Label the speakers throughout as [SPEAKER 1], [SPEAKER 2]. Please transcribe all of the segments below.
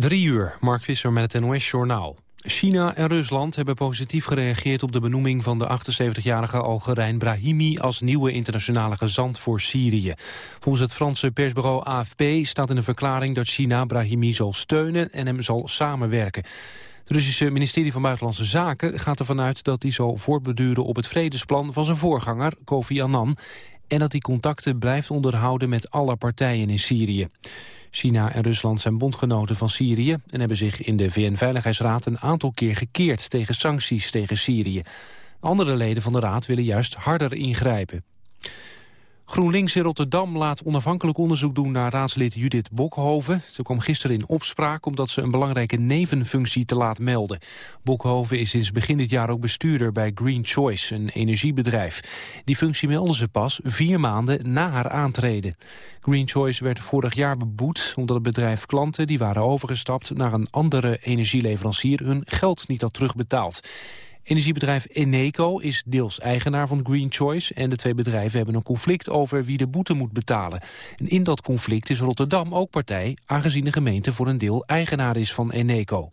[SPEAKER 1] Drie uur, Mark Visser met het NOS-journaal. China en Rusland hebben positief gereageerd op de benoeming van de 78-jarige Algerijn Brahimi als nieuwe internationale gezant voor Syrië. Volgens het Franse persbureau AFP staat in een verklaring dat China Brahimi zal steunen en hem zal samenwerken. Het Russische ministerie van Buitenlandse Zaken gaat ervan uit dat hij zal voortbeduren op het vredesplan van zijn voorganger Kofi Annan en dat hij contacten blijft onderhouden met alle partijen in Syrië. China en Rusland zijn bondgenoten van Syrië... en hebben zich in de VN-veiligheidsraad een aantal keer gekeerd... tegen sancties tegen Syrië. Andere leden van de raad willen juist harder ingrijpen. GroenLinks in Rotterdam laat onafhankelijk onderzoek doen naar raadslid Judith Bokhoven. Ze kwam gisteren in opspraak omdat ze een belangrijke nevenfunctie te laat meldde. Bokhoven is sinds begin dit jaar ook bestuurder bij Green Choice, een energiebedrijf. Die functie meldde ze pas vier maanden na haar aantreden. Green Choice werd vorig jaar beboet omdat het bedrijf klanten die waren overgestapt naar een andere energieleverancier hun geld niet had terugbetaald. Energiebedrijf Eneco is deels eigenaar van Green Choice... en de twee bedrijven hebben een conflict over wie de boete moet betalen. En in dat conflict is Rotterdam ook partij... aangezien de gemeente voor een deel eigenaar is van Eneco.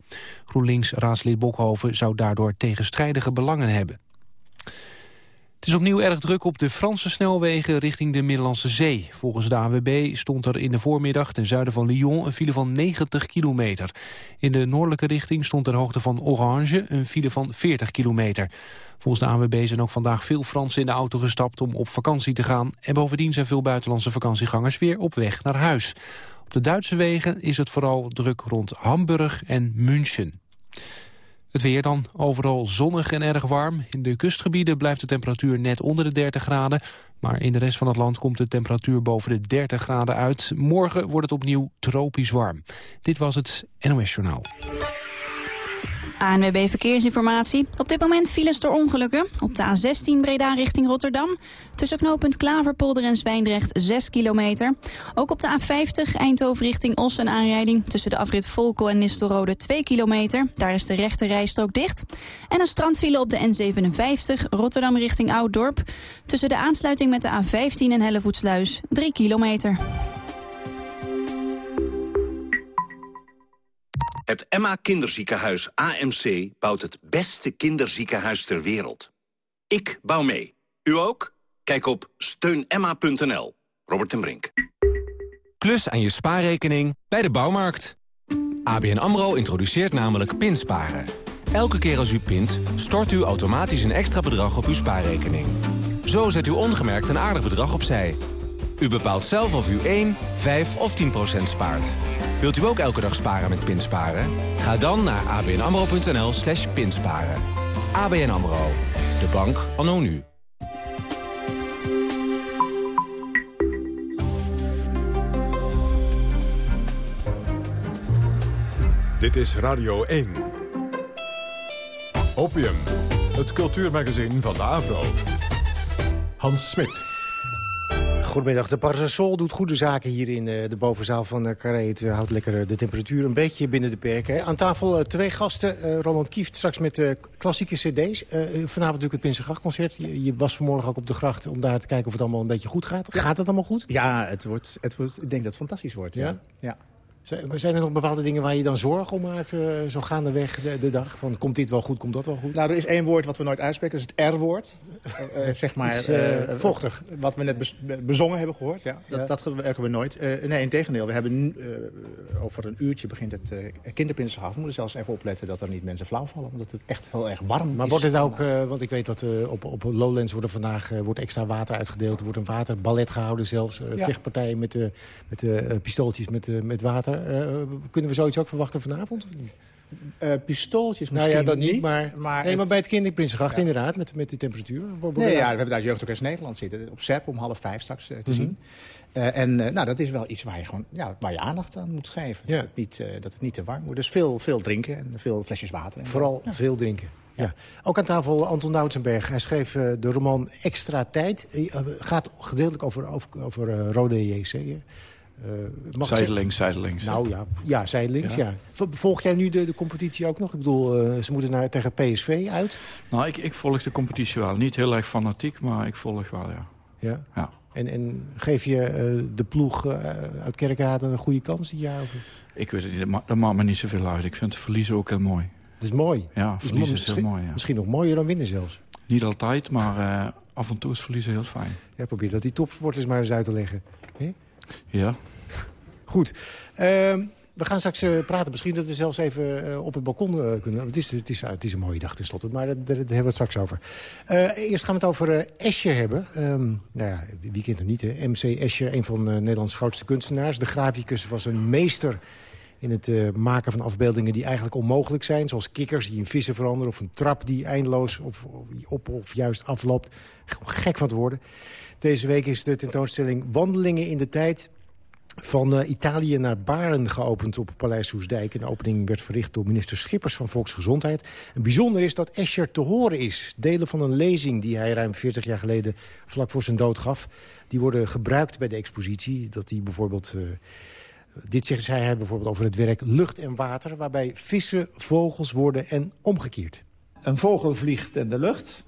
[SPEAKER 1] GroenLinks-raadslid Bokhoven zou daardoor tegenstrijdige belangen hebben. Het is opnieuw erg druk op de Franse snelwegen richting de Middellandse Zee. Volgens de AWB stond er in de voormiddag ten zuiden van Lyon een file van 90 kilometer. In de noordelijke richting stond ter hoogte van Orange een file van 40 kilometer. Volgens de AWB zijn ook vandaag veel Fransen in de auto gestapt om op vakantie te gaan. En bovendien zijn veel buitenlandse vakantiegangers weer op weg naar huis. Op de Duitse wegen is het vooral druk rond Hamburg en München. Het weer dan overal zonnig en erg warm. In de kustgebieden blijft de temperatuur net onder de 30 graden. Maar in de rest van het land komt de temperatuur boven de 30 graden uit. Morgen wordt het opnieuw tropisch warm. Dit was het NOS Journaal.
[SPEAKER 2] ANWB Verkeersinformatie. Op dit moment files door ongelukken. Op de A16 Breda richting Rotterdam. Tussen knooppunt Klaverpolder en Zwijndrecht 6 kilometer. Ook op de A50 Eindhoven richting Os een aanrijding. Tussen de afrit Volkel en Nistelrode 2 kilometer. Daar is de rechte rijstrook dicht. En een strandfile op de N57 Rotterdam richting Ouddorp. Tussen de aansluiting met de A15 en Hellevoetsluis 3 kilometer.
[SPEAKER 3] Het Emma Kinderziekenhuis AMC bouwt het beste kinderziekenhuis ter wereld. Ik bouw mee. U ook? Kijk op steunemma.nl. Robert en Brink.
[SPEAKER 4] Plus aan je spaarrekening bij de bouwmarkt. ABN AMRO introduceert namelijk pinsparen. Elke keer als u pint, stort u automatisch een extra bedrag op uw spaarrekening. Zo zet u ongemerkt een aardig bedrag opzij... U bepaalt zelf of u 1, 5 of 10 procent spaart. Wilt u ook elke dag sparen met Pinsparen? Ga dan naar abnamro.nl slash pinsparen. ABN AMRO. De bank anno nu.
[SPEAKER 5] Dit is Radio 1. Opium, het cultuurmagazin van de AVRO. Hans Smit.
[SPEAKER 6] Goedemiddag. De Parasol doet goede zaken hier in eh, de bovenzaal van uh, Carré. Het eh, houdt lekker de temperatuur een beetje binnen de perken. Aan tafel twee gasten. Roland Kieft straks met klassieke cd's. vanavond natuurlijk het Prinsengrachtconcert. Je, je, was vanmorgen ook op de gracht om daar te kijken of het allemaal een beetje goed gaat. Gaat het allemaal goed?
[SPEAKER 7] Ja, het wordt, het wordt, ik denk dat het fantastisch wordt. ja. ja.
[SPEAKER 6] Zijn er nog bepaalde dingen waar je dan zorgen om maakt, uh, zo gaandeweg de, de dag? Van, komt dit wel goed, komt dat wel goed?
[SPEAKER 7] Nou, er is één woord wat we nooit uitspreken, dat is het R-woord. Uh, zeg maar...
[SPEAKER 6] vochtig.
[SPEAKER 7] Wat we net bezongen hebben gehoord, ja. Dat, ja. dat gebruiken we nooit. nee, in tegendeel. We hebben over een uurtje begint het kinderprinsenschap. We moeten zelfs even opletten dat er niet mensen flauw vallen. Omdat het echt heel erg warm
[SPEAKER 6] maar is.
[SPEAKER 7] Maar
[SPEAKER 6] wordt het ook, want ik weet dat op, op Lowlands worden vandaag wordt extra water uitgedeeld. Er wordt een waterballet gehouden zelfs. Ja. Vechtpartijen met, met pistooltjes met, met water kunnen we zoiets ook verwachten vanavond? Of niet?
[SPEAKER 7] Uh, pistooltjes misschien
[SPEAKER 6] nou ja, dat niet,
[SPEAKER 7] maar,
[SPEAKER 6] maar, nee, maar bij het Kinderprinsengracht ja. inderdaad, met, met die temperatuur.
[SPEAKER 7] Nee, ja, we hebben daar Jeugdorkest Nederland zitten, op SEP om half vijf straks uh, te mm -hmm. zien. Uh, en nou, dat is wel iets waar je, gewoon, ja, waar je aandacht aan moet geven. Ja. Dat, het niet, dat het niet te warm wordt. Dus veel, veel drinken en veel flesjes water.
[SPEAKER 6] Vooral ja. veel drinken. Ja. Ook aan tafel Anton Doutsenberg. Hij schreef de roman Extra Tijd. gaat gedeeltelijk over, over, over Rode JC.
[SPEAKER 8] Uh, zijdelings, zijdelings.
[SPEAKER 6] Nou ja, ja zijdelings, ja. ja. Volg jij nu de, de competitie ook nog? Ik bedoel, uh, ze moeten naar, tegen PSV uit.
[SPEAKER 8] Nou, ik, ik volg de competitie wel. Niet heel erg fanatiek, maar ik volg wel, ja.
[SPEAKER 6] Ja? ja. En, en geef je uh, de ploeg uit Kerkrade een goede kans dit jaar? Of?
[SPEAKER 8] Ik weet het niet, dat maakt me niet zoveel uit. Ik vind verliezen ook heel mooi.
[SPEAKER 6] Dat is mooi.
[SPEAKER 8] Ja, verliezen is, heel mooi, ja.
[SPEAKER 6] Misschien nog mooier dan winnen zelfs.
[SPEAKER 8] Niet altijd, maar af en toe is verliezen heel fijn.
[SPEAKER 6] Ja, probeer dat die topsporters maar eens uit te leggen. He?
[SPEAKER 8] Ja.
[SPEAKER 6] Goed. Uh, we gaan straks uh, praten. Misschien dat we zelfs even uh, op het balkon kunnen. Het is, het, is, het is een mooie dag tenslotte, maar daar, hebben we het straks over. eerst gaan we het over Escher hebben. Um, nou ja, wie kent hem niet? MC Escher, een van Nederlands grootste kunstenaars. De graficus was een meester in het uh, maken van afbeeldingen die eigenlijk onmogelijk zijn. Zoals kikkers die in vissen veranderen of een trap die eindeloos of, op of juist afloopt. Gek van het worden. Deze week is de tentoonstelling Wandelingen in de Tijd van uh, Italië naar Baren geopend op Paleis Soesdijk. En de opening werd verricht door minister Schippers van Volksgezondheid. En bijzonder is dat Escher te horen is. Delen van een lezing die hij ruim 40 jaar geleden vlak voor zijn dood gaf... die worden gebruikt bij de expositie. Dat hij bijvoorbeeld... Uh, dit zegt zij bijvoorbeeld over het werk lucht en water... waarbij vissen vogels worden en omgekeerd.
[SPEAKER 9] Een vogel vliegt in de lucht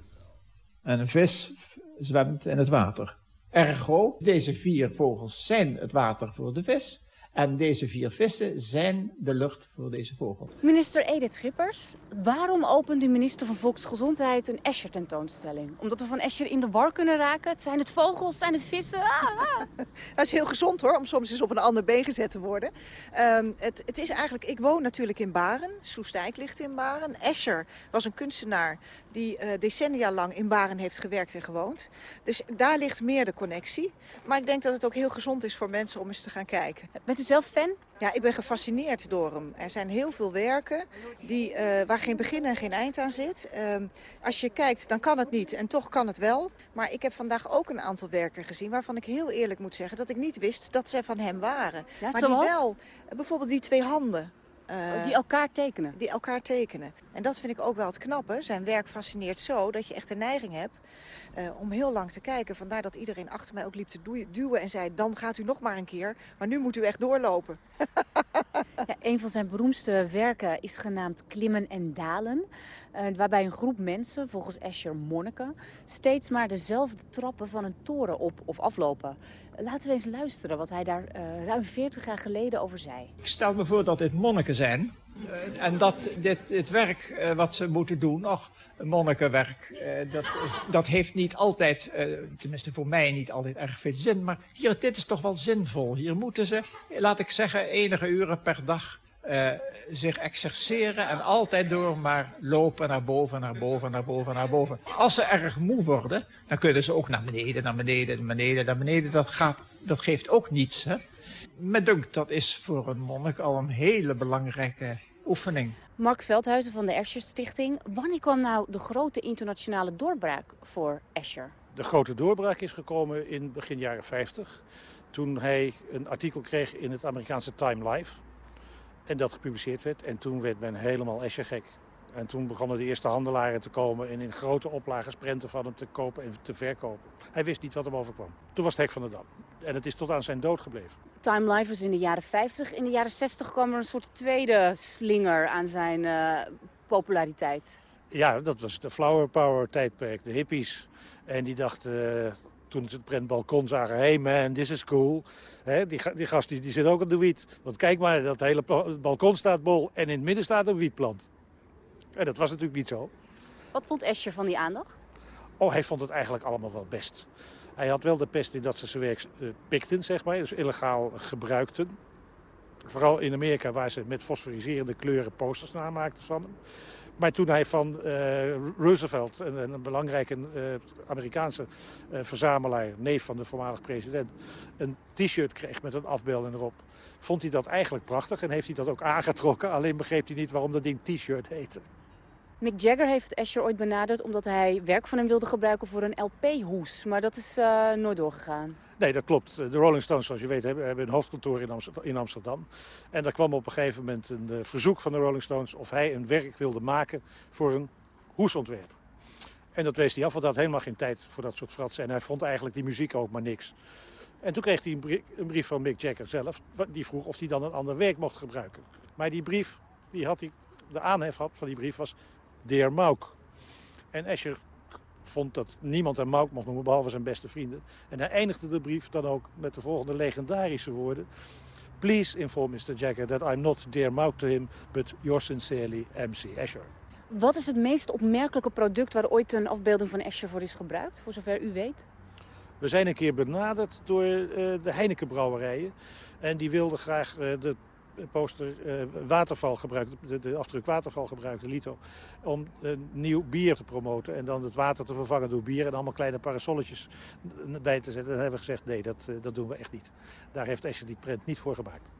[SPEAKER 9] en een vis zwemt in het water. Ergo, deze vier vogels zijn het water voor de vis... En deze vier vissen zijn de lucht voor deze vogel.
[SPEAKER 10] Minister Edith Schippers, waarom opent de minister van Volksgezondheid een Escher-tentoonstelling? Omdat we van Escher in de war kunnen raken? Het zijn het vogels, zijn het vissen? Ah, ah.
[SPEAKER 11] Dat is heel gezond hoor, om soms eens op een ander been gezet te worden. Um, het, het, is eigenlijk, ik woon natuurlijk in Baren. Soestijk ligt in Baren. Escher was een kunstenaar die uh, decennia lang in Baren heeft gewerkt en gewoond. Dus daar ligt meer de connectie. Maar ik denk dat het ook heel gezond is voor mensen om eens te gaan kijken.
[SPEAKER 10] Bent u zelf fan?
[SPEAKER 11] Ja, ik ben gefascineerd door hem. Er zijn heel veel werken die, uh, waar geen begin en geen eind aan zit. Uh, als je kijkt, dan kan het niet en toch kan het wel. Maar ik heb vandaag ook een aantal werken gezien waarvan ik heel eerlijk moet zeggen... dat ik niet wist dat ze van hem waren.
[SPEAKER 10] Ja,
[SPEAKER 11] maar
[SPEAKER 10] zoals?
[SPEAKER 11] die wel, bijvoorbeeld die twee handen.
[SPEAKER 10] Uh, die elkaar tekenen?
[SPEAKER 11] Die elkaar tekenen. En dat vind ik ook wel het knappe. Zijn werk fascineert zo dat je echt de neiging hebt uh, om heel lang te kijken. Vandaar dat iedereen achter mij ook liep te duwen en zei... dan gaat u nog maar een keer, maar nu moet u echt doorlopen.
[SPEAKER 10] ja, een van zijn beroemdste werken is genaamd Klimmen en Dalen. Uh, waarbij een groep mensen, volgens Escher monniken... steeds maar dezelfde trappen van een toren op of aflopen. Laten we eens luisteren wat hij daar uh, ruim 40 jaar geleden over zei.
[SPEAKER 9] Ik stel me voor dat dit monniken zijn. Uh, en dat dit, dit werk wat ze moeten doen, nog monnikenwerk, dat, dat heeft niet altijd, tenminste voor mij niet altijd erg veel zin. Maar hier, dit is toch wel zinvol. Hier moeten ze, laat ik zeggen, enige uren per dag uh, zich exerceren en altijd door maar lopen naar boven, naar boven, naar boven, naar boven. Als ze erg moe worden, dan kunnen ze ook naar beneden, naar beneden, naar beneden, naar beneden. Dat, gaat, dat geeft ook niets. Hè? Met dunk, dat is voor een monnik al een hele belangrijke oefening.
[SPEAKER 10] Mark Veldhuizen van de Escher Stichting. Wanneer kwam nou de grote internationale doorbraak voor Escher?
[SPEAKER 12] De grote doorbraak is gekomen in begin jaren 50. Toen hij een artikel kreeg in het Amerikaanse Time Life. En dat gepubliceerd werd. En toen werd men helemaal Escher gek. En toen begonnen de eerste handelaren te komen en in grote oplagen prenten van hem te kopen en te verkopen. Hij wist niet wat hem overkwam. Toen was het hek van de dam. En het is tot aan zijn dood gebleven.
[SPEAKER 10] Time Life was in de jaren 50. In de jaren 60 kwam er een soort tweede slinger aan zijn uh, populariteit.
[SPEAKER 12] Ja, dat was de flower power tijdperk, de hippies. En die dachten, uh, toen ze het prentbalkon zagen... hey man, this is cool. He, die, die gast die, die zit ook aan de wiet. Want kijk maar, dat hele balkon staat bol en in het midden staat een wietplant. En dat was natuurlijk niet zo.
[SPEAKER 10] Wat vond Escher van die aandacht?
[SPEAKER 12] Oh, hij vond het eigenlijk allemaal wel best. Hij had wel de pest in dat ze zijn werk uh, pikten, zeg maar. Dus illegaal gebruikten. Vooral in Amerika, waar ze met fosforiserende kleuren posters namaakten van hem. Maar toen hij van uh, Roosevelt, een, belangrijke uh, Amerikaanse uh, verzamelaar, neef van de voormalig president, een t-shirt kreeg met een afbeelding erop, vond hij dat eigenlijk prachtig en heeft hij dat ook aangetrokken. Alleen begreep hij niet waarom dat ding t-shirt heette.
[SPEAKER 10] Mick Jagger heeft Escher ooit benaderd omdat hij werk van hem wilde gebruiken voor een LP-hoes. Maar dat is uh, nooit doorgegaan.
[SPEAKER 12] Nee, dat klopt. De Rolling Stones, zoals je weet, hebben een hoofdkantoor in Amsterdam. En daar kwam op een gegeven moment een uh, verzoek van de Rolling Stones... of hij een werk wilde maken voor een hoesontwerp. En dat wees hij af, want hij had helemaal geen tijd voor dat soort fratsen. En hij vond eigenlijk die muziek ook maar niks. En toen kreeg hij een brief, van Mick Jagger zelf. Die vroeg of hij dan een ander werk mocht gebruiken. Maar die brief, die had hij, de aanhef van die brief was... Dear Mauk. En Escher vond dat niemand hem Mauk mocht noemen, behalve zijn beste vrienden. En hij eindigde de brief dan ook met de volgende legendarische woorden. Please inform Mr. Jagger that I'm not dear mouth to him, but yours sincerely, MC Escher.
[SPEAKER 10] Wat is het meest opmerkelijke product waar ooit een afbeelding van Escher voor is gebruikt, voor zover u weet?
[SPEAKER 12] We zijn een keer benaderd door uh, de Heineken brouwerijen. En die wilden graag uh, de poster uh, waterval gebruiken, de, de, afdruk waterval gebruiken, Lito, om een nieuw bier te promoten. En dan het water te vervangen door bier en allemaal kleine parasolletjes bij te zetten. En hebben we gezegd, nee, dat, uh, dat doen we echt niet. Daar heeft Escher die print niet voor gemaakt.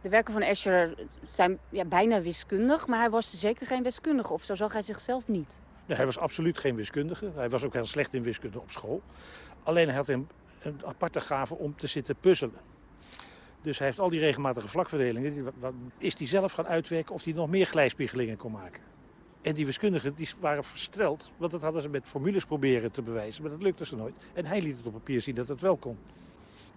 [SPEAKER 10] De werken van Escher zijn ja, bijna wiskundig, maar hij was zeker geen wiskundige. Of zo zag hij zichzelf niet.
[SPEAKER 12] Nee, hij was absoluut geen wiskundige. Hij was ook heel slecht in wiskunde op school. Alleen hij had een, een aparte gave om te zitten puzzelen. Dus hij heeft al die regelmatige vlakverdelingen. Die, is hij zelf gaan uitwerken of hij nog meer glijspiegelingen kon maken. En die wiskundigen die waren versteld, want dat hadden ze met formules proberen te bewijzen. Maar dat lukte ze nooit. En hij liet het op papier zien dat het wel kon.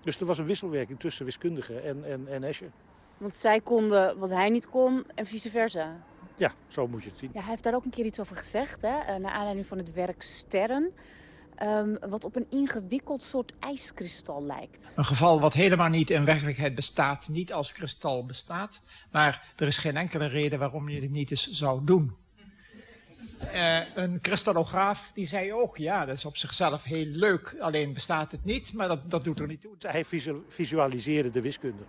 [SPEAKER 12] Dus er was een wisselwerking tussen wiskundigen en, en, en Escher.
[SPEAKER 10] Want zij konden wat hij niet kon en vice versa.
[SPEAKER 12] Ja, zo moet je het zien.
[SPEAKER 10] Ja, hij heeft daar ook een keer iets over gezegd, hè? naar aanleiding van het werk Sterren. Um, wat op een ingewikkeld soort ijskristal lijkt.
[SPEAKER 9] Een geval wat helemaal niet in werkelijkheid bestaat, niet als kristal bestaat. Maar er is geen enkele reden waarom je dit niet eens zou doen. Uh, een kristallograaf die zei ook, ja, dat is op zichzelf heel leuk. Alleen bestaat het niet, maar dat, dat doet er niet toe.
[SPEAKER 12] Hij visualiseerde de wiskunde.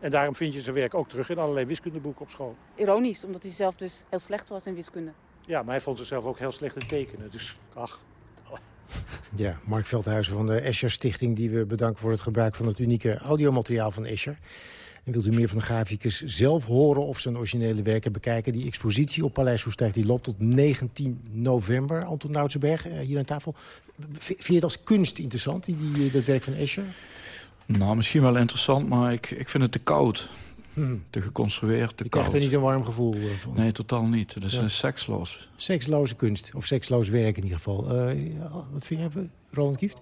[SPEAKER 12] En daarom vind je zijn werk ook terug in allerlei wiskundeboeken op school.
[SPEAKER 10] Ironisch, omdat hij zelf dus heel slecht was in wiskunde.
[SPEAKER 12] Ja, maar hij vond zichzelf ook heel slecht in tekenen. Dus, ach...
[SPEAKER 6] Ja, Mark Veldhuizen van de Escher Stichting... die we bedanken voor het gebruik van het unieke audiomateriaal van Escher. En wilt u meer van de graficus zelf horen of zijn originele werken bekijken? Die expositie op Paleis Hoestijk die loopt tot 19 november. Anton Noutsenberg, hier aan tafel. Vind je het als kunst interessant, die, dat werk van Escher?
[SPEAKER 8] Nou, misschien wel interessant, maar ik, ik vind het te koud. Hmm. Te geconstrueerd, te
[SPEAKER 6] Je
[SPEAKER 8] koud.
[SPEAKER 6] krijgt er niet een warm gevoel van?
[SPEAKER 8] Nee, totaal niet. Het is
[SPEAKER 6] Ja.
[SPEAKER 8] een seksloos.
[SPEAKER 6] Seksloze kunst, of seksloos werk in ieder geval. Eh, wat vind jij, Roland Kieft?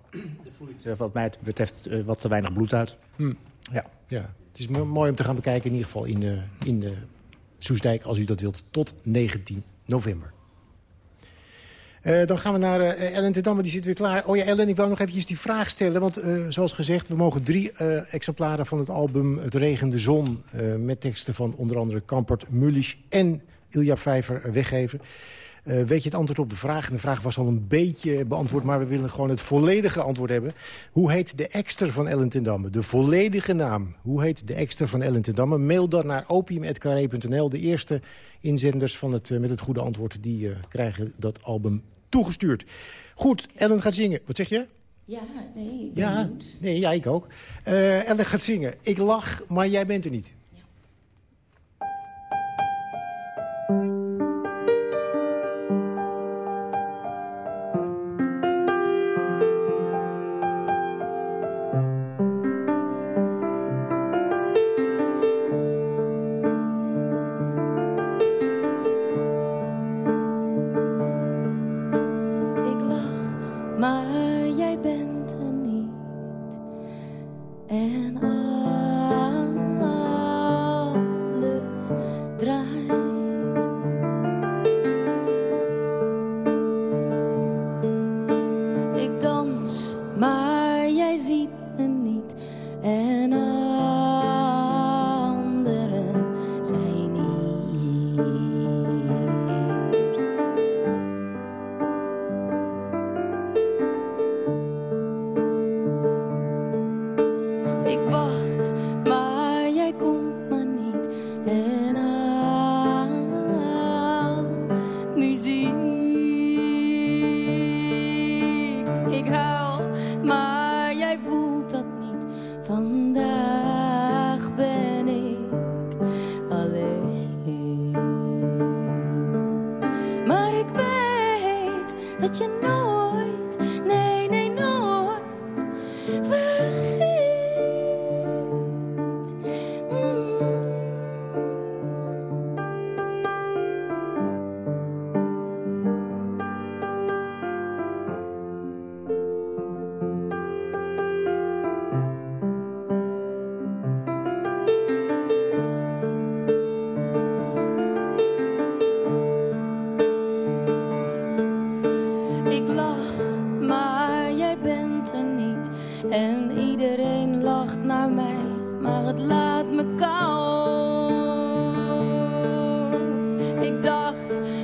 [SPEAKER 7] Eh, Wat mij betreft eh, wat te weinig bloed uit.
[SPEAKER 6] Hm.
[SPEAKER 7] Ja.
[SPEAKER 6] ja. Het is mo- mooi om te gaan bekijken, in ieder geval in, de in de Soesdijk, als u dat wilt, tot 19 november. Eh, dan gaan we naar eh, Ellen ten Damme, die zit weer klaar. Oh ja, Ellen, ik wou nog eventjes die vraag stellen. Want eh, zoals gezegd, we mogen drie exemplaren van het album Het regende zon... met teksten van onder andere Kampert, Mullisch en Ilja Vijver weggeven. Weet je het antwoord op de vraag? De vraag was al een beetje beantwoord, maar we willen gewoon het volledige antwoord hebben. Hoe heet de ekster van Ellen ten Damme? De volledige naam. Hoe heet de ekster van Ellen ten Damme? Mail dat naar opium.carré.nl. De eerste inzenders van het, met het goede antwoord... die krijgen dat album toegestuurd. Goed, Ellen gaat zingen. Wat zeg je?
[SPEAKER 13] Ja, nee, ik ben
[SPEAKER 6] Ja,
[SPEAKER 13] benieuwd.
[SPEAKER 6] nee, ja, ik ook. Eh, Ellen gaat zingen. Ik lach, maar jij bent er niet.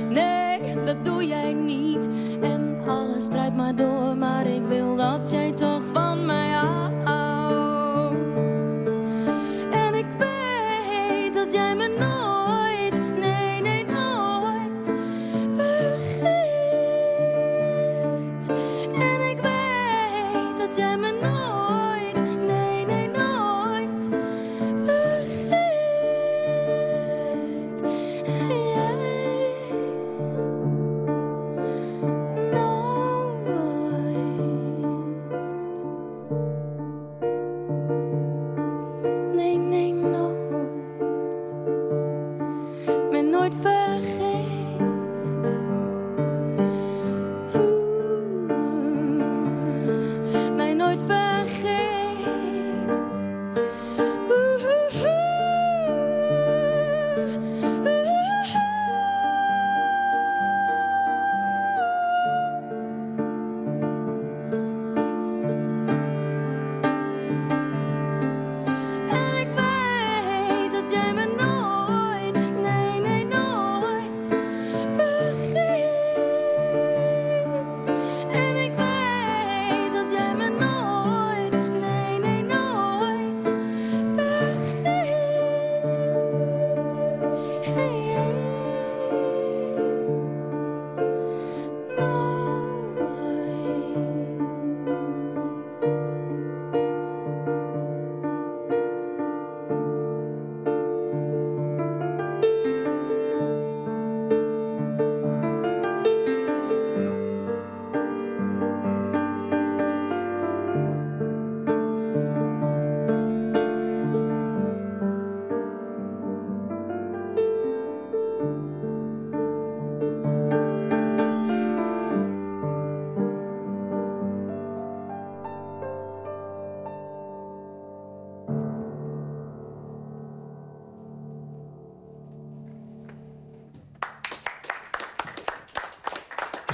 [SPEAKER 13] Nee, dat doe jij niet. En alles draait maar door,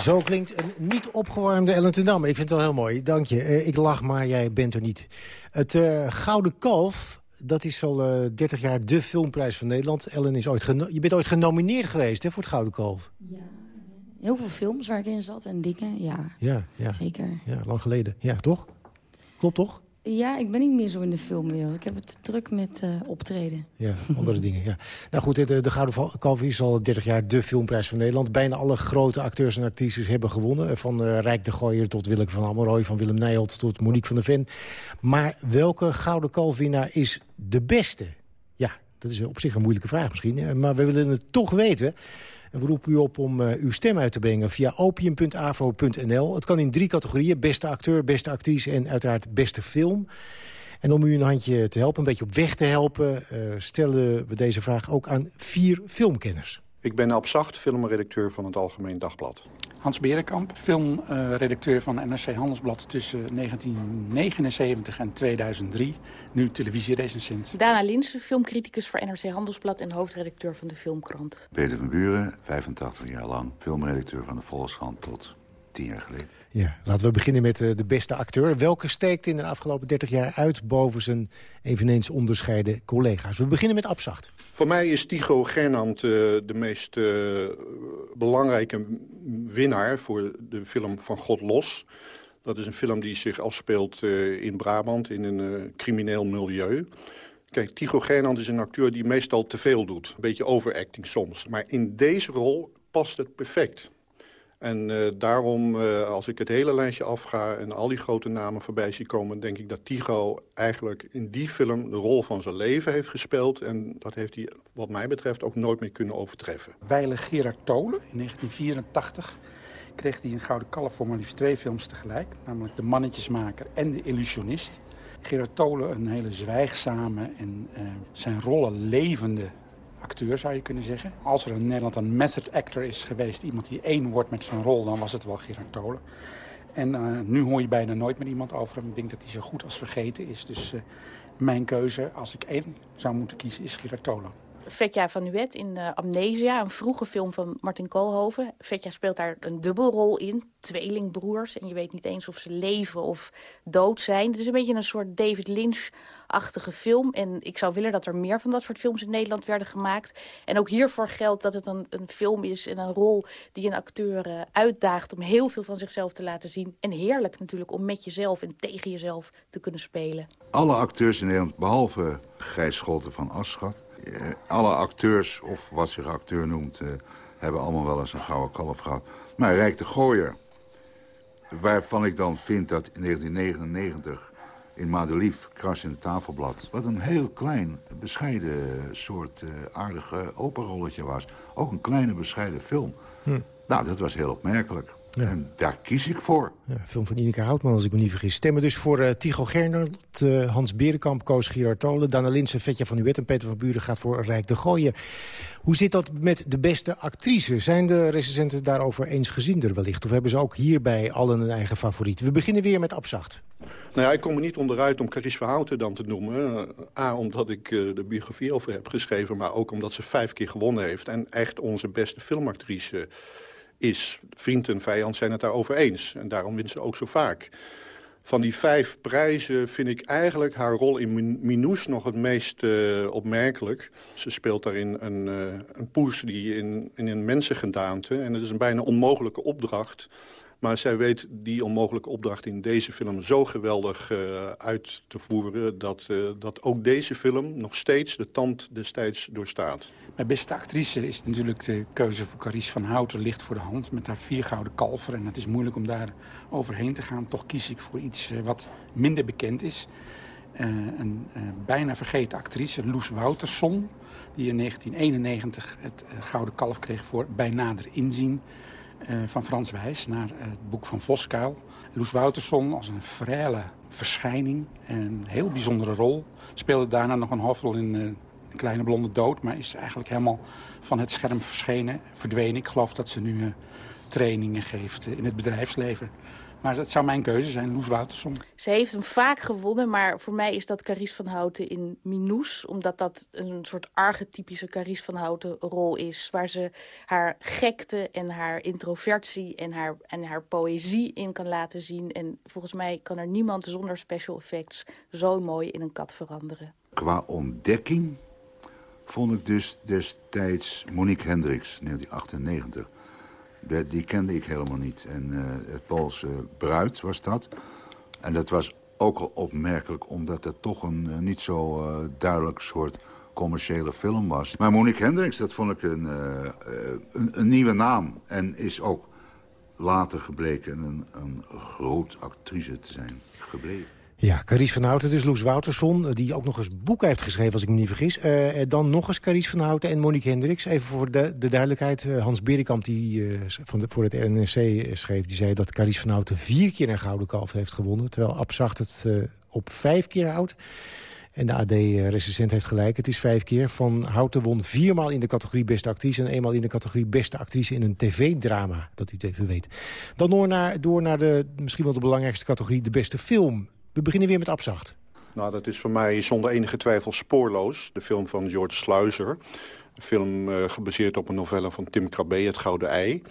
[SPEAKER 6] Zo klinkt een niet opgewarmde Ellen ten Damme. Ik vind het wel heel mooi, dank je. Eh, ik lach, maar jij bent er niet. Het eh, Gouden Kalf, dat is al eh 30 jaar de filmprijs van Nederland. Ellen is ooit je bent ooit genomineerd geweest hè, voor het Gouden Kalf.
[SPEAKER 14] Heel veel films waar ik in zat en dingen, ja.
[SPEAKER 6] Ja, ja.
[SPEAKER 14] Zeker.
[SPEAKER 6] Ja, lang geleden. Ja, toch? Klopt toch?
[SPEAKER 14] Ja, ik ben niet meer zo in de filmwereld. Ik heb het druk met eh, optreden.
[SPEAKER 6] Ja, andere dingen, ja. Nou goed, de, de Gouden Kalf is al 30 jaar de filmprijs van Nederland. Bijna alle grote acteurs en actrices hebben gewonnen. Van eh, Rijk de Gooier tot Willem van Ammerooy, van Willem Nijholt tot Monique van der Ven. Maar welke Gouden Kalfwinnaar is de beste? Ja, dat is op zich een moeilijke vraag misschien. eh, Maar we willen het toch weten. We roepen u op om eh, uw stem uit te brengen via opium.afro.nl. Het kan in drie categorieën. Beste acteur, beste actrice en uiteraard beste film. En om u een handje te helpen, een beetje op weg te helpen... eh, stellen we deze vraag ook aan vier filmkenners.
[SPEAKER 15] Ik ben Ab Zacht, filmredacteur van het Algemeen Dagblad.
[SPEAKER 16] Hans Berenkamp, filmredacteur van NRC Handelsblad tussen 1979 en 2003. Nu televisierecensent.
[SPEAKER 17] Dana Linsen, filmcriticus voor NRC Handelsblad en hoofdredacteur van de Filmkrant.
[SPEAKER 18] Peter van Buren, 85 jaar lang, filmredacteur van de Volkskrant tot 10 jaar geleden.
[SPEAKER 6] Ja, laten we beginnen met eh, de beste acteur. Welke steekt in de afgelopen 30 jaar uit boven zijn eveneens onderscheiden collega's? We beginnen met Abzacht.
[SPEAKER 15] Voor mij is Tycho Gernand eh, de meest eh, belangrijke winnaar voor de film Van God Los. Dat is een film die zich afspeelt in Brabant, in een crimineel milieu. Kijk, Tycho Gernand is een acteur die meestal te veel doet. Een beetje overacting soms. Maar in deze rol past het perfect. En eh, daarom, eh, als ik het hele lijstje afga en al die grote namen voorbij zie komen... denk ik dat Tycho eigenlijk in die film de rol van zijn leven heeft gespeeld. En dat heeft hij, wat mij betreft, ook nooit meer kunnen overtreffen.
[SPEAKER 16] Weile Gerard Tolen in 1984 kreeg hij een Gouden Kalf voor maar liefst twee films tegelijk. Namelijk De Mannetjesmaker en De Illusionist. Gerard Tolen, een hele zwijgzame en eh, zijn rollen levende acteur, zou je kunnen zeggen. Als er in Nederland een method actor is geweest, iemand die één wordt met zijn rol, dan was het wel Gerard Tolen. En eh, nu hoor je bijna nooit meer iemand over hem. Ik denk dat hij zo goed als vergeten is. Dus eh, mijn keuze, als ik één zou moeten kiezen, is Gerard Tolen.
[SPEAKER 17] Vetja van Nuet in uh, Amnesia, een vroege film van Martin Koolhoven. Vetja speelt daar een dubbelrol in, tweelingbroers. En je weet niet eens of ze leven of dood zijn. Het is een beetje een soort David Lynch-achtige film. En ik zou willen dat er meer van dat soort films in Nederland werden gemaakt. En ook hiervoor geldt dat het een, een film is en een rol die een acteur uh, uitdaagt... om heel veel van zichzelf te laten zien. En heerlijk natuurlijk om met jezelf en tegen jezelf te kunnen spelen.
[SPEAKER 18] Alle acteurs in Nederland, behalve Gijs Scholten van Aschat... Eh, alle acteurs, of wat zich acteur noemt, uh, hebben allemaal wel eens een gouden kalf gehad. Maar Rijk de Gooier, waarvan ik dan vind dat in 1999 in Madelief, Kras in het Tafelblad... wat een heel klein, bescheiden soort uh, aardige operrolletje was. Ook een kleine, bescheiden film. Hm. Nou, dat was heel opmerkelijk. Ja. En daar kies ik voor.
[SPEAKER 6] Ja, film van Ineke Houtman, als ik me niet vergis. Stemmen dus voor uh, Tycho Gernert, uh, Hans Berenkamp, Koos Gerard Tolen... Dana Linsen, Vetja van Uwet en Peter van Buren gaat voor Rijk de Gooier. Hoe zit dat met de beste actrice? Zijn de recensenten daarover eensgezinder wellicht? Of hebben ze ook hierbij allen een eigen favoriet? We beginnen weer met Abzacht.
[SPEAKER 15] Nou ja, ik kom er niet onderuit om Carice Verhouten dan te noemen. A, omdat ik de biografie over heb geschreven... maar ook omdat ze vijf keer gewonnen heeft... en echt onze beste filmactrice is. Vriend en vijand zijn het daarover eens. En daarom wint ze ook zo vaak. Van die vijf prijzen vind ik eigenlijk haar rol in Minous nog het meest uh, opmerkelijk. Ze speelt daarin een, uh, een poes die in, in een mensengedaante... en het is een bijna onmogelijke opdracht... Maar zij weet die onmogelijke opdracht in deze film zo geweldig uh, uit te voeren... Dat, uh, dat ook deze film nog steeds de tand destijds doorstaat.
[SPEAKER 16] Mijn beste actrice is natuurlijk de keuze voor Carice van Houten licht voor de hand... met haar vier gouden kalver. En het is moeilijk om daar overheen te gaan. Toch kies ik voor iets uh, wat minder bekend is. een bijna vergeten actrice, Loes Woutersson... die in 1991 het gouden kalf kreeg voor Bij nader inzien... Uh, van Frans Wijs naar uh, het boek van Voskuil. Loes Wouterson als een frêle verschijning. Een heel bijzondere rol. Speelde daarna nog een hoofdrol in Een Kleine Blonde Dood. Maar is eigenlijk helemaal van het scherm verschenen, verdwenen. Ik geloof dat ze nu trainingen geeft in het bedrijfsleven. Maar dat zou mijn keuze zijn, Loes Wouterson.
[SPEAKER 17] Ze heeft hem vaak gewonnen, maar voor mij is dat Carice van Houten in Minous. Omdat dat een soort archetypische Carice van Houten rol is. Waar ze haar gekte en haar introvertie en haar, en haar poëzie in kan laten zien. En volgens mij kan er niemand zonder special effects zo mooi in een kat veranderen.
[SPEAKER 18] Qua ontdekking vond ik dus destijds Monique Hendricks, 1998 die kende ik helemaal niet. En uh, het Poolse Bruid was dat. En dat was ook al opmerkelijk, omdat het toch een uh, niet zo uh, duidelijk soort commerciële film was. Maar Monique Hendricks, dat vond ik een, een, een, nieuwe naam. En is ook later gebleken een, een groot actrice te zijn gebleven.
[SPEAKER 6] Ja, Carice van Houten, dus Loes Wouterson... die ook nog eens boeken heeft geschreven, als ik me niet vergis. Uh, dan nog eens Carice van Houten en Monique Hendricks. Even voor de, de duidelijkheid. Hans Berikamp, die van voor het RNC schreef... die zei dat Carice van Houten vier keer een Gouden Kalf heeft gewonnen. Terwijl Abzacht het op vijf keer houdt. En de AD-recensent heeft gelijk, het is vijf keer. Van Houten won viermaal in de categorie beste actrice... en eenmaal in de categorie beste actrice in een tv-drama. Dat u het even weet. Dan door naar, door naar de misschien wel de belangrijkste categorie... de beste film. We beginnen weer met Abzacht.
[SPEAKER 15] Nou, dat is voor mij zonder enige twijfel spoorloos. De film van George Sluizer. Een film uh, gebaseerd op een novelle van Tim Krabbe, Het Gouden Ei.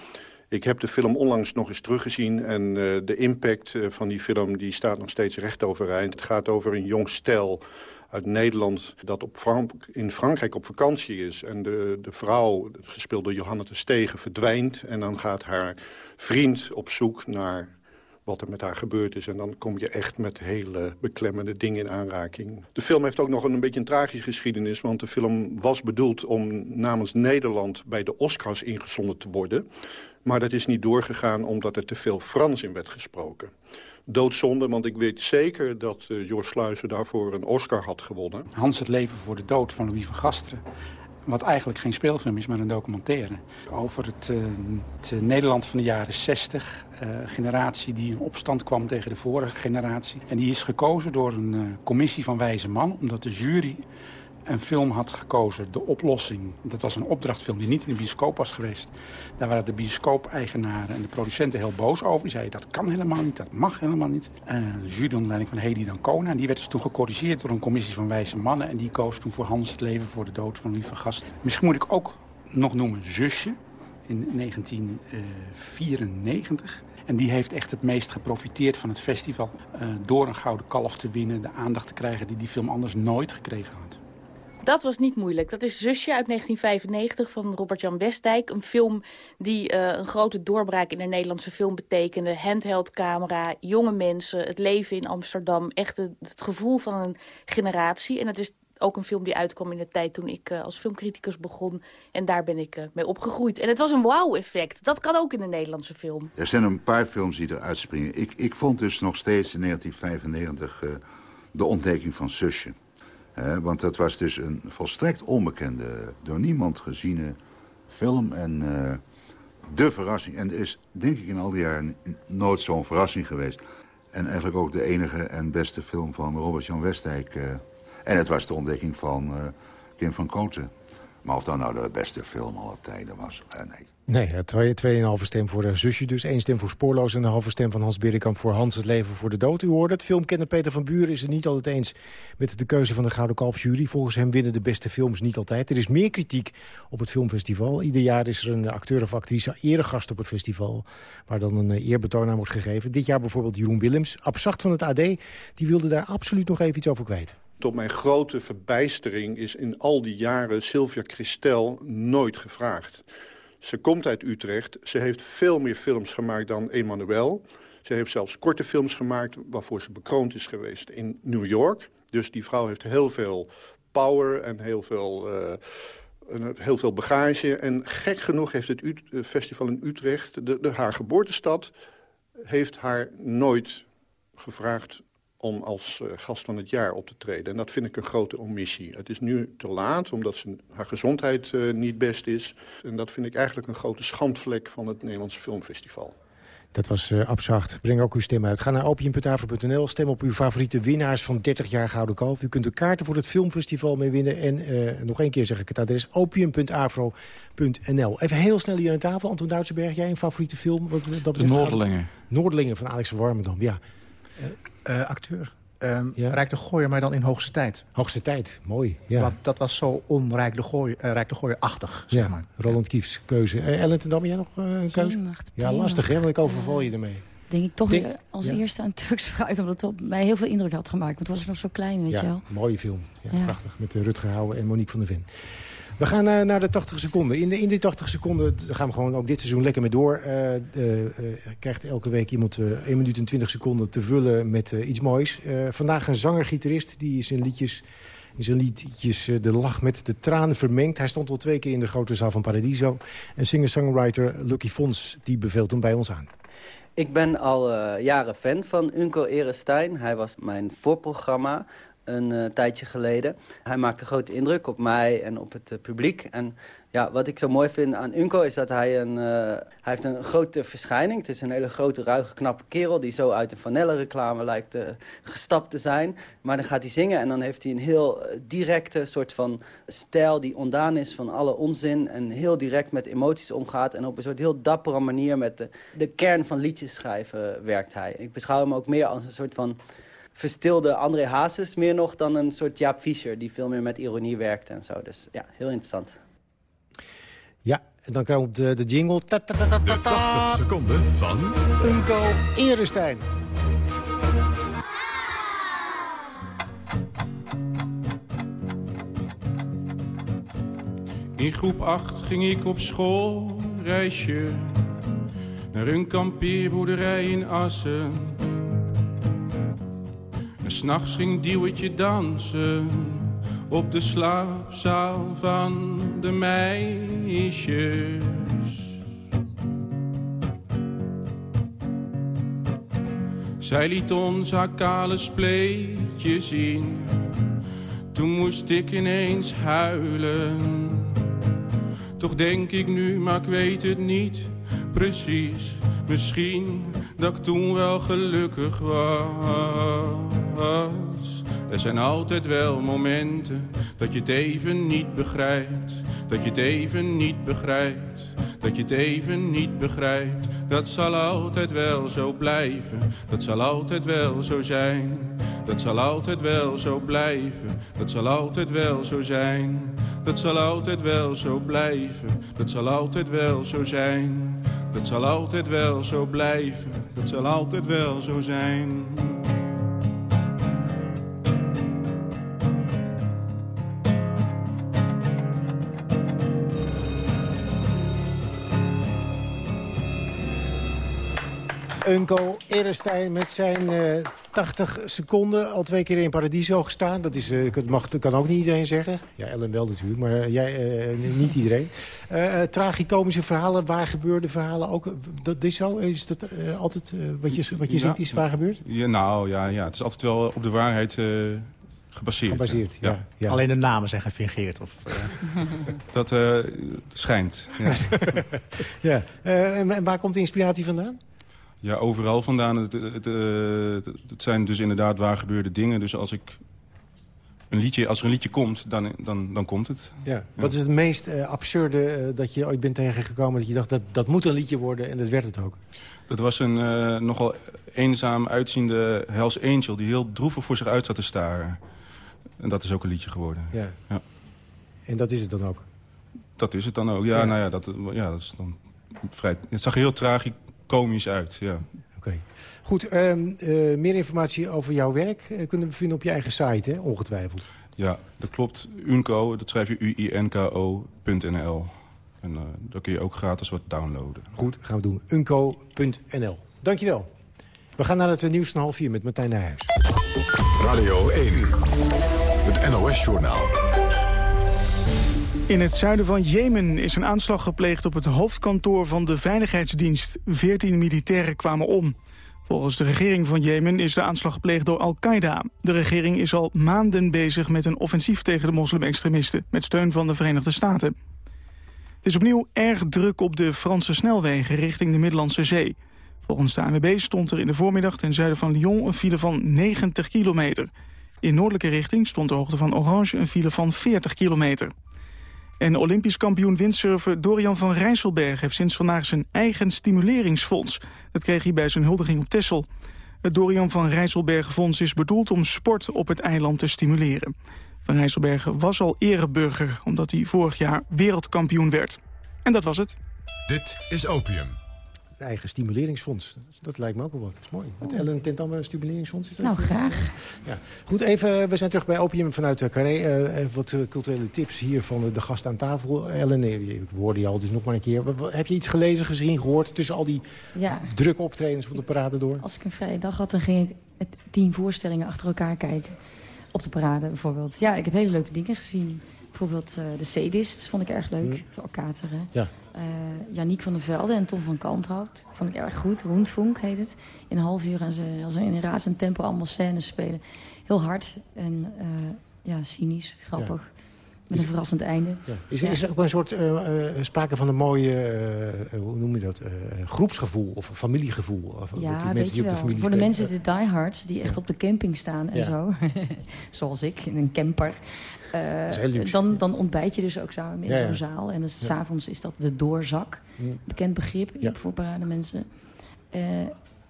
[SPEAKER 15] Ik heb de film onlangs nog eens teruggezien en uh, de impact uh, van die film die staat nog steeds recht overeind. Het gaat over een jong stel uit Nederland dat op Frank in Frankrijk op vakantie is. En de, de vrouw, gespeeld door Johanna de Stegen, verdwijnt. En dan gaat haar vriend op zoek naar wat er met haar gebeurd is. En dan kom je echt met hele beklemmende dingen in aanraking. De film heeft ook nog een, een beetje een tragische geschiedenis... want de film was bedoeld om namens Nederland bij de Oscars ingezonden te worden. Maar dat is niet doorgegaan omdat er te veel Frans in werd gesproken. Doodzonde, want ik weet zeker dat uh, George Sluizen daarvoor een Oscar had gewonnen.
[SPEAKER 16] Hans het leven voor de dood van Louis van Gasteren wat eigenlijk geen speelfilm is, maar een documentaire. Over het, uh, het Nederland van de jaren 60. Uh, generatie die in opstand kwam tegen de vorige generatie. En die is gekozen door een commissie van wijze man. Omdat de jury een film had gekozen, De Oplossing. Dat was een opdrachtfilm die niet in de bioscoop was geweest. Daar waren de bioscoop-eigenaren en de producenten heel boos over. Die zeiden, dat kan helemaal niet, dat mag helemaal niet. Uh, de jury van Hedy Dancona. En die werd dus toen gecorrigeerd door een commissie van wijze mannen. En die koos toen voor Hans het leven voor de dood van lieve gasten. Misschien moet ik ook nog noemen Zusje in 1994. En die heeft echt het meest geprofiteerd van het festival. Uh, door een gouden kalf te winnen, de aandacht te krijgen die die film anders nooit gekregen had.
[SPEAKER 17] Dat was niet moeilijk. Dat is Zusje uit 1995 van Robert-Jan Westdijk. Een film die uh, een grote doorbraak in de Nederlandse film betekende. Handheld camera, jonge mensen, het leven in Amsterdam. Echt het, gevoel van een generatie. En het is ook een film die uitkwam in de tijd toen ik uh, als filmcriticus begon. En daar ben ik uh, mee opgegroeid. En het was een wauw-effect. Dat kan ook in een Nederlandse film.
[SPEAKER 18] Er zijn een paar films die eruit springen. Ik, ik vond dus nog steeds in 1995 uh, de ontdekking van Susje. Want dat was dus een volstrekt onbekende, door niemand geziene film. En de verrassing. En er is denk ik in al die jaren nooit zo'n verrassing geweest. En eigenlijk ook de enige en beste film van Robert-Jan Westdijk en het was de ontdekking van uh, Kim van Kooten. Maar of dat nou de beste film aller tijden was, nee.
[SPEAKER 6] Nee, twee, tweeënhalve stem voor de zusje dus. één stem voor Spoorloos en een halve stem van Hans Birrekamp voor Hans het leven voor de dood. U hoorde het. Filmkenner Peter van Buren is het niet altijd eens met de keuze van de Gouden Kalfjury. Volgens hem winnen de beste films niet altijd. Er is meer kritiek op het filmfestival. Ieder jaar is er een acteur of actrice eregast op het festival... waar dan een eh, eerbetoon aan wordt gegeven. Dit jaar bijvoorbeeld Jeroen Willems. Abzacht van het AD, die wilde daar absoluut nog even iets over kwijt.
[SPEAKER 15] Tot mijn grote verbijstering is in al die jaren Sylvia Christel nooit gevraagd. Ze komt uit Utrecht. Ze heeft veel meer films gemaakt dan Emmanuel. Ze heeft zelfs korte films gemaakt waarvoor ze bekroond is geweest in New York. Dus die vrouw heeft heel veel power en heel veel, uh, heel veel bagage. En gek genoeg heeft het U festival in Utrecht, de, de, haar geboortestad... heeft haar nooit gevraagd om als uh, gast van het jaar op te treden. En dat vind ik een grote omissie. Het is nu te laat, omdat ze, haar gezondheid uh, niet best is. En dat vind ik eigenlijk een grote schandvlek van het Nederlandse Filmfestival.
[SPEAKER 6] Dat was uh, abzacht. Breng ook uw stem uit. Ga naar opium.avro.nl. Stem op uw favoriete winnaars van 30 jaar Gouden Kalf. U kunt de kaarten voor het filmfestival mee winnen. En uh, nog één keer zeg ik het adres. opium.avro.nl. Even heel snel hier aan tafel. Anton Duitsenberg, jij een favoriete film? Wat,
[SPEAKER 8] dat de Noordelingen.
[SPEAKER 6] Noordelingen van Alex van Warmerdam, ja.
[SPEAKER 7] Uh, acteur. Um, ja. Rijk de Gooier, maar dan in hoogste tijd.
[SPEAKER 6] Hoogste tijd, mooi. Ja.
[SPEAKER 7] Want dat was zo onrijk de Gooier, uh, Rijk de Gooier-achtig, zeg
[SPEAKER 6] ja,
[SPEAKER 7] maar.
[SPEAKER 6] Roland Kiefs keuze. Uh, Ellen ten Dam, jij nog uh, een keuze? Ja, lastig hè, want ik overval je ermee.
[SPEAKER 14] Denk ik toch Denk, als ja. eerste aan Turks fruit, omdat het op mij heel veel indruk had gemaakt. Want het was nog zo klein, weet
[SPEAKER 6] ja,
[SPEAKER 14] je wel.
[SPEAKER 6] mooie film. Ja, Prachtig, met Rutger Houwen en Monique van der Ven. We gaan uh, naar de 80 seconden. In, de, in die 80 seconden gaan we gewoon ook dit seizoen lekker mee door. Uh, uh, krijgt elke week iemand 1 minuut en 20 seconden te vullen met iets moois. vandaag een zanger-gitarist die zijn liedjes in zijn liedjes de lach met de tranen vermengt. Hij stond al twee keer in de grote zaal van Paradiso. En singer-songwriter Lucky Fons die beveelt hem bij ons aan.
[SPEAKER 19] Ik ben al jaren fan van Unco Erestein. Hij was mijn voorprogramma een uh, tijdje geleden. Hij maakte grote indruk op mij en op het uh, publiek. En ja, wat ik zo mooi vind aan Unco is dat hij een, uh, hij heeft een grote verschijning. Het is een hele grote, ruige, knappe kerel... die zo uit een Vanelle-reclame lijkt gestapt te zijn. Maar dan gaat hij zingen en dan heeft hij een heel directe soort van stijl... die ondaan is van alle onzin en heel direct met emoties omgaat... en op een soort heel dappere manier met de, de kern van liedjes schrijven werkt hij. Ik beschouw hem ook meer als een soort van verstilde André Hazes meer nog dan een soort Jaap Fischer... die veel meer met ironie werkt en zo. Dus ja, heel interessant.
[SPEAKER 6] Ja, en dan komt de, de jingle. Ta -ta -ta
[SPEAKER 5] de 80 seconden van...
[SPEAKER 6] Unco Erestein.
[SPEAKER 20] In groep 8 ging ik op schoolreisje... naar een kampeerboerderij in Assen... En s'nachts ging Diewertje dansen op de slaapzaal van de meisjes. Zij liet ons haar kale spleetje zien. Toen moest ik ineens huilen. Toch denk ik nu, maar ik weet het niet precies. Misschien dat ik toen wel gelukkig was. Er zijn altijd wel momenten dat je het even niet begrijpt, dat je het even niet begrijpt, dat je het even niet begrijpt. Dat zal altijd wel zo blijven, dat zal altijd wel zo zijn. Dat zal altijd wel zo blijven, dat zal altijd wel zo zijn. Dat zal altijd wel zo blijven, dat zal altijd wel zo zijn. Dat zal altijd wel zo blijven, dat zal altijd wel zo zijn.
[SPEAKER 6] Unco Erestein met zijn eh 80 seconden al twee keer in Paradiso gestaan. Dat, is, eh, dat, mag, kan ook niet iedereen zeggen. Ja, Ellen wel natuurlijk, maar eh, jij, niet iedereen. Tragicomische verhalen, waar gebeurde verhalen ook. Dat is zo? Is dat altijd wat je, wat je
[SPEAKER 20] Ja.
[SPEAKER 6] ziet is waar gebeurt?
[SPEAKER 20] Ja, nou ja, ja, het is altijd wel op de waarheid eh, gebaseerd.
[SPEAKER 6] Gebaseerd, ja. ja.
[SPEAKER 7] Alleen de namen zijn gefingeerd. Of,
[SPEAKER 20] Dat eh, schijnt. Ja.
[SPEAKER 6] Eh, en waar komt de inspiratie vandaan?
[SPEAKER 20] Ja, overal vandaan. Het, het, eh, het zijn dus inderdaad waar gebeurde dingen. Dus als, ik een liedje, als er een liedje komt, dan, dan, dan komt het.
[SPEAKER 6] Ja. Wat is het meest eh, absurde eh, dat je ooit bent tegengekomen... dat je dacht, dat, dat moet een liedje worden en dat werd het ook?
[SPEAKER 20] Dat was een nogal eenzaam uitziende Hells Angel... die heel droevig voor zich uit zat te staren. En dat is ook een liedje geworden.
[SPEAKER 6] Ja.
[SPEAKER 20] Ja.
[SPEAKER 6] En dat is het dan ook?
[SPEAKER 20] Dat is het dan ook. Ja,
[SPEAKER 6] Ja.
[SPEAKER 20] nou ja, dat, ja, dat is dan vrij... Het zag er heel tragicomisch uit, ja.
[SPEAKER 6] Oké. Goed, ehm, eh, meer informatie over jouw werk eh, kunnen we vinden op je eigen site, hè? ongetwijfeld.
[SPEAKER 20] Ja, dat klopt. Unco, dat schrijf je U-I-N-K-O.nl. En uh, daar kun je ook gratis wat downloaden.
[SPEAKER 6] Goed, gaan we doen. Unco.nl. Dankjewel. We gaan naar het nieuws van half vier met Martijn Nijhuis.
[SPEAKER 5] Radio 1, het NOS-journaal.
[SPEAKER 21] In het zuiden van Jemen is een aanslag gepleegd op het hoofdkantoor van de Veiligheidsdienst. Veertien militairen kwamen om. Volgens de regering van Jemen is de aanslag gepleegd door Al-Qaeda. De regering is al maanden bezig met een offensief tegen de moslim-extremisten... met steun van de Verenigde Staten. Het is opnieuw erg druk op de Franse snelwegen richting de Middellandse Zee. Volgens de ANWB stond er in de voormiddag ten zuiden van Lyon een file van 90 kilometer. In noordelijke richting stond de hoogte van Orange een file van 40 kilometer. En Olympisch kampioen windsurfer Dorian van Rijsselberg... heeft sinds vandaag zijn eigen stimuleringsfonds. Dat kreeg hij bij zijn huldiging op Texel. Het Dorian van Rijsselberg Fonds is bedoeld om sport op het eiland te stimuleren. Van Rijsselberg was al ereburger... omdat hij vorig jaar wereldkampioen werd. En dat was het.
[SPEAKER 5] Dit is Opium.
[SPEAKER 6] Eigen stimuleringsfonds. Dat, lijkt me ook wel wat. Dat is mooi. Met Ellen kent allemaal een stimuleringsfonds. Is dat
[SPEAKER 14] Nou, graag.
[SPEAKER 6] Ja. Goed, even, we zijn terug bij Opium vanuit eh, Carré. Eh, even wat eh, culturele tips hier van eh, de gast aan tafel. Ellen, eh, ik hoorde je al, dus nog maar een keer. Wat- wat- Heb je iets gelezen, gezien, gehoord... tussen al die
[SPEAKER 14] Ja.
[SPEAKER 6] drukke optredens op de parade door?
[SPEAKER 14] Als ik een vrije dag had, dan ging ik tien voorstellingen achter elkaar kijken. Op de parade bijvoorbeeld. Ja, ik heb hele leuke dingen gezien. Bijvoorbeeld eh, de Sadists vond ik erg leuk.
[SPEAKER 6] Hm.
[SPEAKER 14] Voor Kateren.
[SPEAKER 6] Ja.
[SPEAKER 14] Eh Janiek van der Velde en Tom van Kalmthout. Vond ik erg goed. Rundfunk heet het. In een half uur gaan ze, als ze in een razend tempo allemaal scènes spelen. Heel hard en eh, ja, cynisch, grappig. Met een verrassend einde.
[SPEAKER 6] Ja. Is, is er ook een soort eh, sprake van een mooie, hoe noem je dat, groepsgevoel of familiegevoel? Of, die
[SPEAKER 14] Ja,
[SPEAKER 6] mensen die op de familie
[SPEAKER 14] Voor de mensen, de diehards, die echt
[SPEAKER 6] Ja.
[SPEAKER 14] op de camping staan en zo. Zoals ik, in een camper. Eh, dan, dan ontbijt je dus ook samen in
[SPEAKER 6] Ja, ja.
[SPEAKER 14] zo'n zaal. En dus
[SPEAKER 6] Ja.
[SPEAKER 14] s'avonds is dat de doorzak. Bekend begrip
[SPEAKER 6] Ja.
[SPEAKER 14] voor parademensen. Eh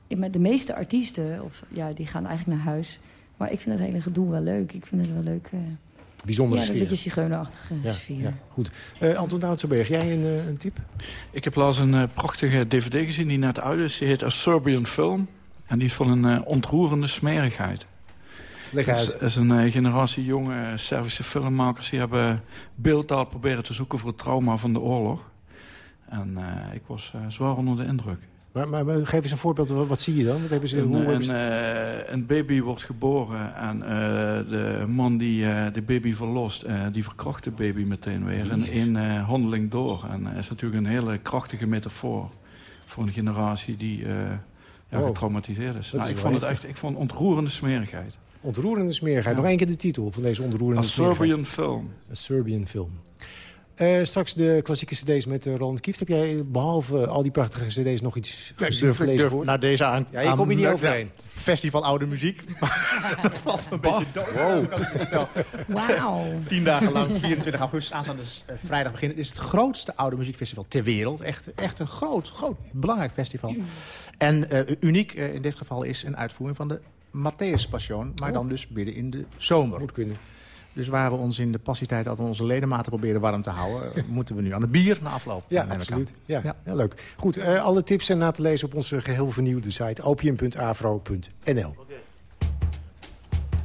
[SPEAKER 14] ik- maar de meeste artiesten, of, ja, die gaan eigenlijk naar huis. Maar ik vind het hele gedoe wel leuk. Ik vind het wel leuk. eh,
[SPEAKER 6] Bijzondere
[SPEAKER 14] ja,
[SPEAKER 6] sfeer.
[SPEAKER 14] Een beetje zigeunerachtige
[SPEAKER 6] Ja,
[SPEAKER 14] sfeer.
[SPEAKER 6] ja, goed. Eh, Anton Doutsenberg, jij een, eh, een tip?
[SPEAKER 8] Ik heb laatst een eh, prachtige dvd gezien die net uit is. Die heet A Serbian Film. En die is van een eh, ontroerende smerigheid.
[SPEAKER 6] Leg
[SPEAKER 8] Het
[SPEAKER 6] uit.
[SPEAKER 8] is, het is een eh, generatie jonge eh, Servische filmmakers... die hebben beeldtaal proberen te zoeken voor het trauma van de oorlog. En eh, ik was zwaar onder de indruk.
[SPEAKER 6] Maar, maar, maar geef eens een voorbeeld, wat, wat zie je dan? Wat hebben ze,
[SPEAKER 8] Een,
[SPEAKER 6] hoe
[SPEAKER 8] een,
[SPEAKER 6] ze-
[SPEAKER 8] een baby wordt geboren en de man die de baby verlost... die verkracht de baby meteen weer in één handeling door. En dat is natuurlijk een hele krachtige metafoor... voor een generatie die ja,
[SPEAKER 6] Wow.
[SPEAKER 8] getraumatiseerd is. Nou,
[SPEAKER 6] is
[SPEAKER 8] ik, vond het echt, ik vond ontroerende smerigheid.
[SPEAKER 6] Ontroerende smerigheid.
[SPEAKER 8] Ja.
[SPEAKER 6] Nog één keer de titel van deze ontroerende
[SPEAKER 8] A. Serbian Film.
[SPEAKER 6] A Serbian film. Eh, straks de klassieke cd's met eh, Roland Kieft. Heb jij behalve al die prachtige cd's nog iets
[SPEAKER 7] Ja, ik
[SPEAKER 6] gezien,
[SPEAKER 7] durf, ik
[SPEAKER 6] gelezen
[SPEAKER 7] durf
[SPEAKER 6] voor?
[SPEAKER 7] naar deze aan...
[SPEAKER 6] Ja, je komt hier niet overheen.
[SPEAKER 7] festival oude muziek. dat valt een beetje dood. Wow.
[SPEAKER 14] Wauw.
[SPEAKER 7] Tien dagen lang, 24 augustus, aanstaande uh, vrijdag beginnen. Het is het grootste oude muziekfestival ter wereld. Echt, echt een groot, groot, belangrijk festival. En uh, uniek uh, in dit geval is een uitvoering van de Matthäus Passion. Maar dan dus midden in de zomer.
[SPEAKER 6] Moet kunnen.
[SPEAKER 7] Dus waar we ons in de passietijd altijd onze ledematen proberen warm te houden... moeten we nu aan het bier na afloop.
[SPEAKER 6] Ja, absoluut. Ja, ja. ja, leuk. Goed, uh, alle tips zijn na te lezen op onze geheel vernieuwde site... opium.afro.nl.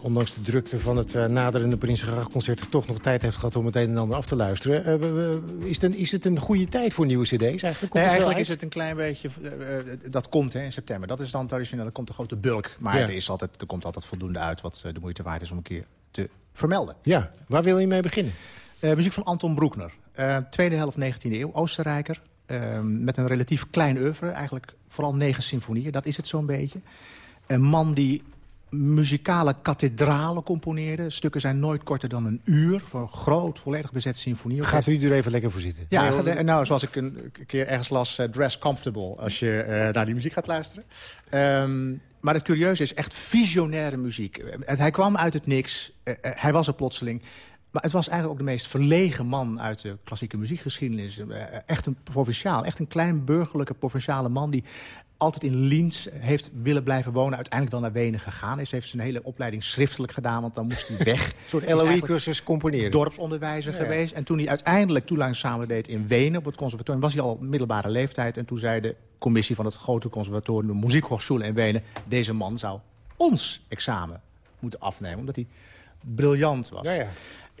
[SPEAKER 6] ondanks de drukte van het uh, naderende Prinsengrachtconcert... toch nog tijd heeft gehad om het een en ander af te luisteren. Uh, is, het een, is het een goede tijd voor nieuwe cd's eigenlijk?
[SPEAKER 7] Nee, eigenlijk is het een klein beetje... Uh, dat komt hè, in september. Dat is dan traditioneel. Dan komt de grote bulk. Maar ja. er, is altijd, er komt altijd voldoende uit wat de moeite waard is om een keer te vermelden.
[SPEAKER 6] Ja, waar wil je mee beginnen?
[SPEAKER 7] muziek van Anton Broekner. tweede helft 19e eeuw, Oostenrijker. met een relatief klein oeuvre. Eigenlijk vooral negen symfonieën. Dat is het zo'n beetje. Een man die muzikale kathedralen componeerde. Stukken zijn nooit korter dan een uur. Voor een groot, volledig bezet symfonie.
[SPEAKER 6] Gaat u er even lekker voor zitten?
[SPEAKER 7] Ja, nee, nou, zoals ik een keer ergens las, uh, dress comfortable... als je uh, naar die muziek gaat luisteren. Um, maar het curieuze is echt visionaire muziek. hij kwam uit het niks. Uh, hij was er plotseling. Maar het was eigenlijk ook de meest verlegen man uit de klassieke muziekgeschiedenis. Echt een provinciaal, echt een klein burgerlijke provinciale man... die altijd in Liens heeft willen blijven wonen. Uiteindelijk wel naar Wenen gegaan is. Heeft zijn hele opleiding schriftelijk gedaan, want dan moest hij weg.
[SPEAKER 6] een soort LOE-cursus componeren.
[SPEAKER 7] Dorpsonderwijzer ja, ja. geweest. En toen hij uiteindelijk toelangsamen deed in Wenen op het conservatorium... was hij al middelbare leeftijd. En toen zei de commissie van het grote conservatorium... de Muziekhochschule in Wenen... deze man zou ons examen moeten afnemen, omdat hij briljant was.
[SPEAKER 6] Ja, ja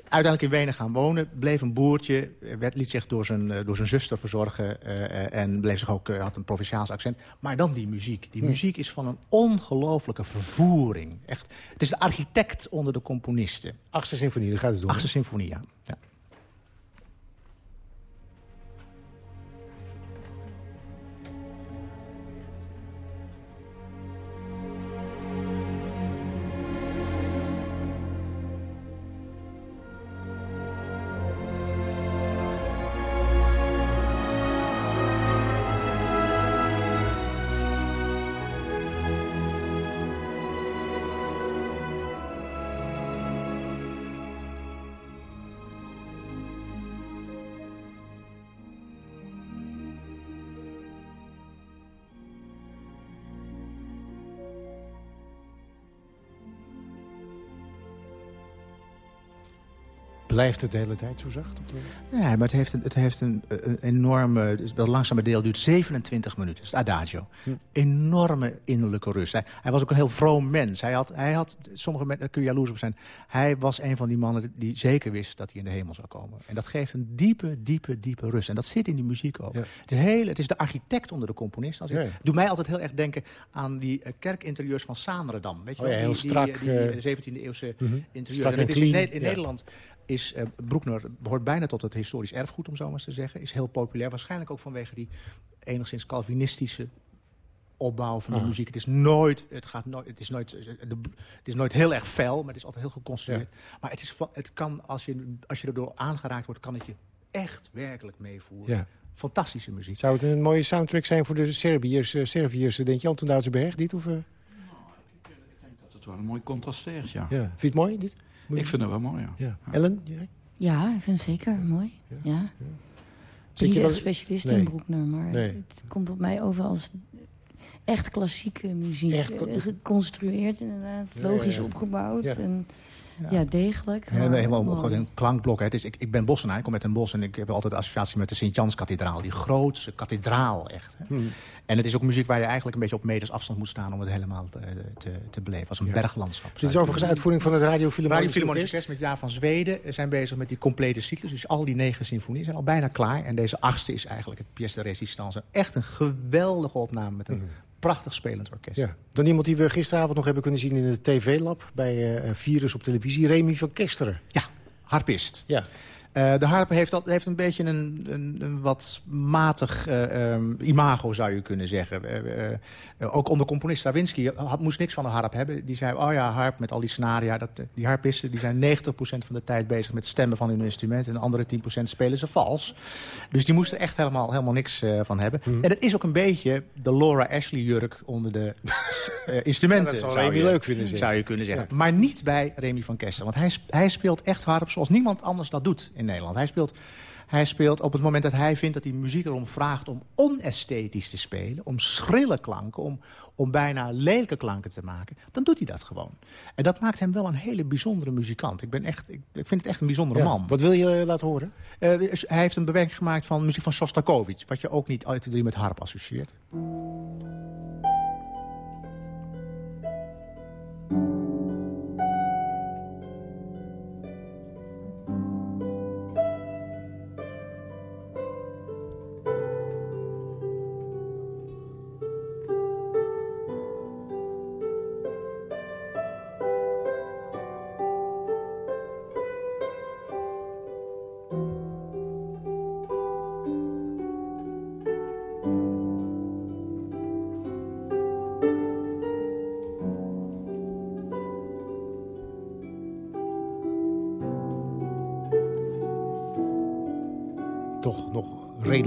[SPEAKER 7] uiteindelijk in Wenen gaan wonen. Bleef een boertje, werd, liet zich door zijn, door zijn zuster verzorgen... Uh, en bleef zich ook, uh, had een provinciaals accent. Maar dan die muziek. Die muziek is van een ongelofelijke vervoering. Echt, het is de architect onder de componisten.
[SPEAKER 6] Achtste symfonie, dat gaat het doen.
[SPEAKER 7] Achtste symfonie, ja. ja.
[SPEAKER 6] Blijft het de hele tijd zo zacht? Of?
[SPEAKER 7] Nee, maar het heeft een, het heeft een, een enorme... Dus dat langzame deel duurt 27 minuten. Is het adagio. Hm. Enorme innerlijke rust. Hij, hij, was ook een heel vroom mens. Hij had, hij had, sommige mensen, daar kun je jaloers op zijn... hij was een van die mannen die zeker wist dat hij in de hemel zou komen. En dat geeft een diepe, diepe, diepe rust. En dat zit in die muziek ook. Ja. Het, is heel, het is de architect onder de componist. Als ik, ja, ja. Doe mij altijd heel erg denken aan die uh, kerkinterieurs van Sanredam. Weet je
[SPEAKER 6] oh,
[SPEAKER 7] wel?
[SPEAKER 6] heel
[SPEAKER 7] die,
[SPEAKER 6] strak.
[SPEAKER 7] Die, die, 17e eeuwse uh -huh. interieurs. En het is in Nederland is uh, Broekner behoort bijna tot het historisch erfgoed, om zo maar eens te zeggen. Is heel populair, waarschijnlijk ook vanwege die enigszins Calvinistische opbouw van de
[SPEAKER 6] Ah.
[SPEAKER 7] muziek. Het is nooit, het gaat nooit, het is nooit, de, het is nooit heel erg fel, maar het is altijd heel geconstrueerd. Maar het is, het kan als je, als je erdoor aangeraakt wordt, kan het je echt werkelijk meevoeren.
[SPEAKER 6] Ja.
[SPEAKER 7] Fantastische muziek.
[SPEAKER 6] Zou het een mooie soundtrack zijn voor de Serviërs, uh, Serviërs denk je, Anton Duitsenberg, dit? Of, uh...
[SPEAKER 8] Dat het wel een mooi contrasteert, ja.
[SPEAKER 6] ja. Vind je het mooi, dit?
[SPEAKER 8] Ik vind het wel mooi, ja.
[SPEAKER 6] ja. Ellen? Jij?
[SPEAKER 14] Ja, ik vind het zeker mooi. Ja. Ik ben
[SPEAKER 6] je
[SPEAKER 14] niet echt specialist
[SPEAKER 6] Nee.
[SPEAKER 14] in Broekner, maar
[SPEAKER 6] Nee.
[SPEAKER 14] het komt op mij over als echt klassieke muziek.
[SPEAKER 6] Echt
[SPEAKER 14] Eh, geconstrueerd inderdaad,
[SPEAKER 6] Ja, ja,
[SPEAKER 14] logisch
[SPEAKER 6] ja.
[SPEAKER 14] opgebouwd
[SPEAKER 6] Ja.
[SPEAKER 14] en ja, degelijk. Maar
[SPEAKER 7] nee, helemaal gewoon een klankblok. Hè. Het is, ik, ik ben bossenaar, ik kom uit een bos en ik heb altijd de associatie met de Sint-Jans-kathedraal. Die grootste kathedraal echt. Hè.
[SPEAKER 6] Hmm.
[SPEAKER 7] En het is ook muziek waar je eigenlijk een beetje op meters afstand moet staan om het helemaal te, te, te beleven. Als een
[SPEAKER 6] Ja.
[SPEAKER 7] berglandschap.
[SPEAKER 6] Dit is overigens uitvoering van het Radio Philharmonisch Orkest.
[SPEAKER 7] Met Jaar van Zweden zijn bezig met die complete cyclus. Dus al die negen symfonieën zijn al bijna klaar. En deze achtste is eigenlijk het pièce de résistance. Echt een geweldige opname met een prachtig spelend orkest.
[SPEAKER 6] Ja. Dan iemand die we gisteravond nog hebben kunnen zien in het TV-lab... bij uh, Virus op televisie, Remy van Kesteren.
[SPEAKER 7] Ja, harpist.
[SPEAKER 6] Ja.
[SPEAKER 7] Uh, de harp heeft, dat, heeft een beetje een, een, een wat matig uh, um, imago, zou je kunnen zeggen. Uh, ook onder componist Stravinsky had, moest niks van de harp hebben. Die zei, oh ja, harp met al die snaria. Dat, die harpisten die zijn 90% van de tijd bezig met stemmen van hun instrument. En de andere 10% spelen ze vals. Dus die moesten echt helemaal, helemaal niks van hebben. Mm. En het is ook een beetje de Laura Ashley-jurk onder de instrumenten.
[SPEAKER 6] Ja, dat zou Remy leuk vinden.
[SPEAKER 7] Zou je kunnen zeggen. Ja. Maar niet bij Remy van Kester. Want hij, hij speelt echt harp zoals niemand anders dat doet in Nederland. Hij speelt, hij speelt op het moment dat hij vindt dat die muziek erom vraagt... om onesthetisch te spelen, om schrille klanken... om, om bijna lelijke klanken te maken, dan doet hij dat gewoon. En dat maakt hem wel een hele bijzondere muzikant. Ik, ben echt, ik, ik vind het echt een bijzondere
[SPEAKER 6] ja.
[SPEAKER 7] man.
[SPEAKER 6] Wat wil je laten horen?
[SPEAKER 7] Uh, hij heeft een bewerking gemaakt van muziek van Shostakovich... wat je ook niet altijd met harp associeert.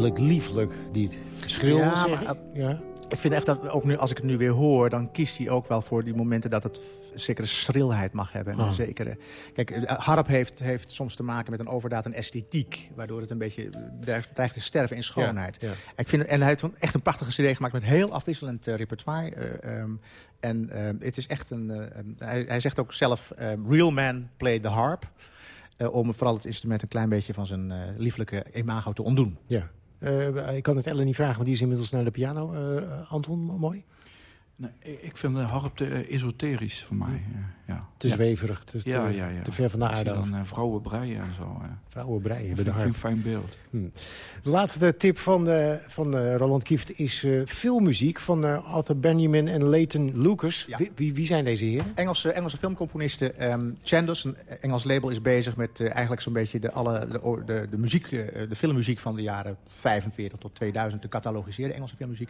[SPEAKER 6] Redelijk lieflijk, dit. Schril,
[SPEAKER 7] ja,
[SPEAKER 6] zeg
[SPEAKER 7] maar.
[SPEAKER 6] Ja.
[SPEAKER 7] Ik vind echt dat, ook nu, als ik het nu weer hoor... dan kiest hij ook wel voor die momenten dat het zekere schrilheid mag hebben. En
[SPEAKER 6] Ah.
[SPEAKER 7] een zekere, kijk, harp heeft, heeft soms te maken met een overdaad een esthetiek... waardoor het een beetje dreigt te sterven in schoonheid.
[SPEAKER 6] Ja, ja.
[SPEAKER 7] Ik vind, en hij heeft echt een prachtige cd gemaakt met heel afwisselend uh, repertoire. Uh, um, en uh, het is echt een... Hij, hij, zegt ook zelf, um, real man play the harp... Uh, om vooral het instrument een klein beetje van zijn uh, lieflijke imago te ontdoen.
[SPEAKER 6] Ja. Uh, ik kan het Ellen niet vragen, want die is inmiddels naar de piano. Anton, mooi?
[SPEAKER 8] Nee, ik vind de harp te esoterisch voor mij. ja.
[SPEAKER 6] Te zweverig, te,
[SPEAKER 8] ja, ja, ja.
[SPEAKER 6] te ver van de aarde af.
[SPEAKER 8] dan vrouwen breien en zo.
[SPEAKER 6] Vrouwen breien
[SPEAKER 8] dat
[SPEAKER 6] bij de harp.
[SPEAKER 8] een fijn beeld.
[SPEAKER 6] Hmm. De laatste tip van, uh, van uh, Roland Kieft is uh, filmmuziek van Arthur Benjamin en Leighton Lucas. Ja. Wie, wie, wie, zijn deze heren?
[SPEAKER 7] Engelse, Engelse filmcomponisten. Um, Chandos, een Engels label, is bezig met eigenlijk zo'n beetje de, alle, de, de, de, muziek, de filmmuziek van de jaren 45 tot 2000 te catalogiseren, Engelse filmmuziek.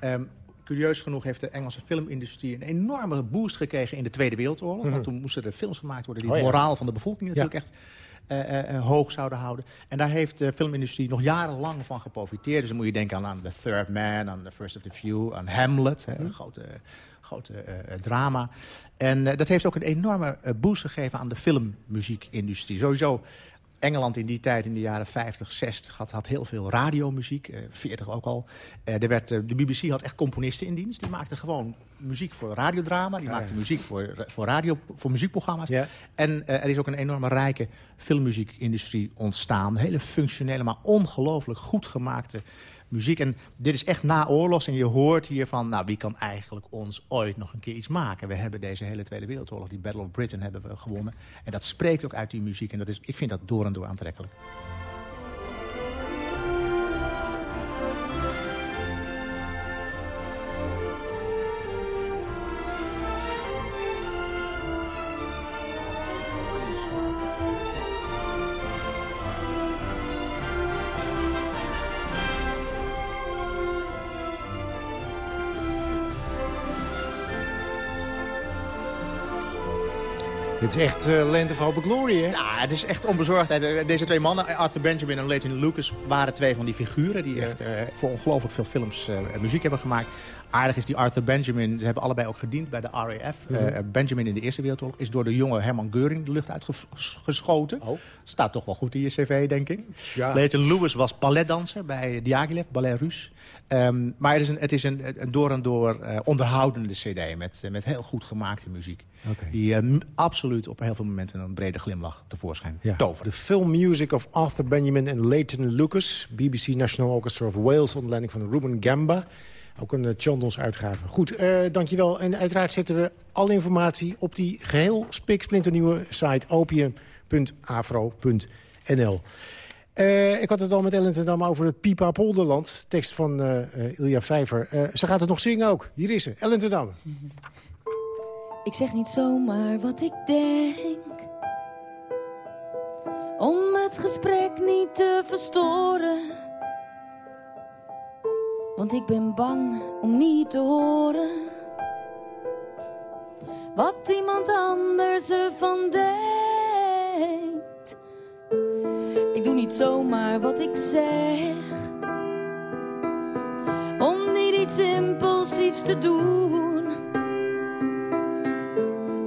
[SPEAKER 7] Um, Curieus genoeg heeft de Engelse filmindustrie een enorme boost gekregen in de Tweede Wereldoorlog. Mm -hmm. Want toen moesten er films gemaakt worden die
[SPEAKER 6] oh,
[SPEAKER 7] moraal van de bevolking natuurlijk echt uh, uh, hoog zouden houden. En daar heeft de filmindustrie nog jarenlang van geprofiteerd. Dus dan moet je denken aan, aan The Third Man, aan The First of the Few, aan Hamlet, hè, een grote, grote uh, drama. En dat heeft ook een enorme boost gegeven aan de filmmuziekindustrie. Sowieso Engeland in die tijd, in de jaren 50, 60, had, had heel veel radiomuziek. Uh, 40 ook al. Uh, er werd, uh, de BBC had echt componisten in dienst. Die maakten gewoon muziek voor radiodrama. Die
[SPEAKER 6] Ja,
[SPEAKER 7] maakten muziek voor, voor, radio, voor muziekprogramma's.
[SPEAKER 6] Ja.
[SPEAKER 7] En er is ook een enorme rijke filmmuziekindustrie ontstaan. Hele functionele, maar ongelooflijk goed gemaakte muziek. En dit is echt na oorlogs. En je hoort hier van, nou, wie kan eigenlijk ons ooit nog een keer iets maken? We hebben deze hele Tweede Wereldoorlog, die Battle of Britain, hebben we gewonnen. En dat spreekt ook uit die muziek. En dat is, ik vind dat door en door aantrekkelijk.
[SPEAKER 6] Dit is echt uh, Land of Hope Glory, hè?
[SPEAKER 7] Ja, het is echt onbezorgdheid. Deze twee mannen, Arthur Benjamin en Leighton Lucas... waren twee van die figuren die echt uh, voor ongelooflijk veel films uh, muziek hebben gemaakt. Aardig is die Arthur Benjamin, ze hebben allebei ook gediend bij de RAF. Mm -hmm. Benjamin in de Eerste Wereldoorlog is door de jonge Herman Geuring de lucht uitgeschoten.
[SPEAKER 6] Oh.
[SPEAKER 7] Staat toch wel goed in je cv, denk ik.
[SPEAKER 6] Ja.
[SPEAKER 7] Leighton Lewis was balletdanser bij Diaghilev, Ballet Russe. Um, maar het is een, het is een, een door en door onderhoudende cd met, met heel goed gemaakte muziek.
[SPEAKER 6] Okay.
[SPEAKER 7] Die absoluut op heel veel momenten een brede glimlach tevoorschijn
[SPEAKER 6] ja.
[SPEAKER 7] tovert.
[SPEAKER 6] De film music of Arthur Benjamin en Leighton Lucas. BBC National Orchestra of Wales onder leiding van Ruben Gamba. Ook een uh, Chandons uitgave. Goed, uh, dankjewel. En uiteraard zetten we alle informatie op die geheel spiksplinternieuwe site opium.afro.nl. Uh, ik had het al met Ellen over het Pipa Polderland. Tekst van uh, Ilja Vijver. ze gaat het nog zingen ook. Hier is ze, Ellen.
[SPEAKER 13] Ik zeg niet zomaar wat ik denk. Om het gesprek niet te verstoren. Want ik ben bang om niet te horen. Wat iemand anders ervan denkt. Ik doe niet zomaar wat ik zeg. Om niet iets impulsiefs te doen.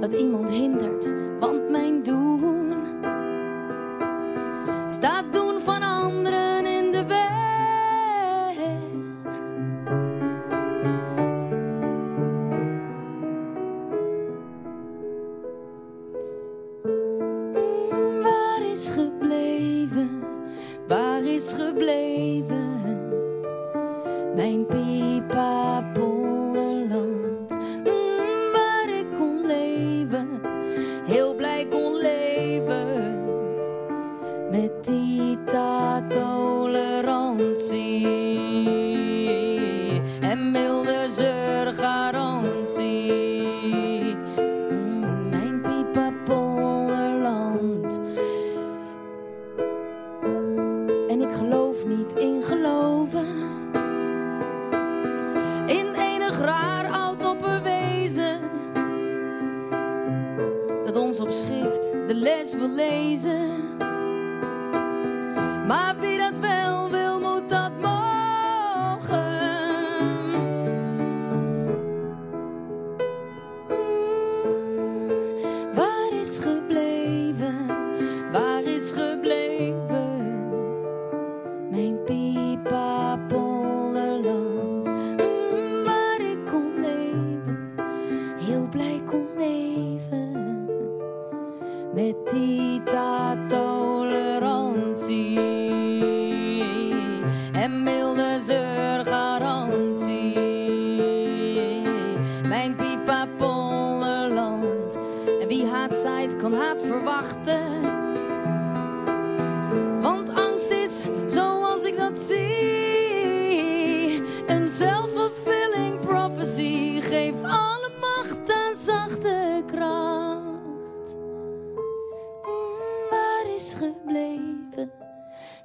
[SPEAKER 13] Dat iemand hindert, want mijn doen. Staat doen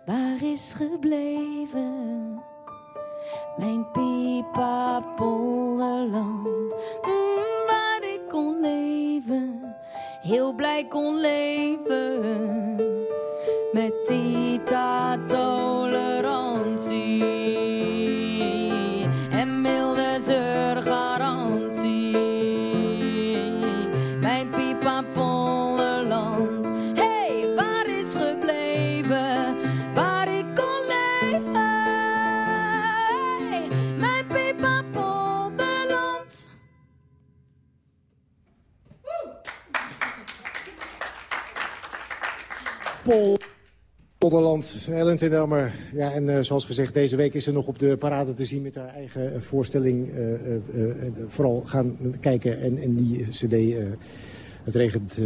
[SPEAKER 13] Waar is gebleven? Mijn pipa polderland. Mm, waar ik kon leven, heel blij kon leven. Met die
[SPEAKER 6] Pol Polderland, Ellen Damme. Ja, en uh, zoals gezegd, deze week is ze nog op de parade te zien met haar eigen uh, voorstelling. Uh, vooral gaan kijken en, en die cd, het, regent,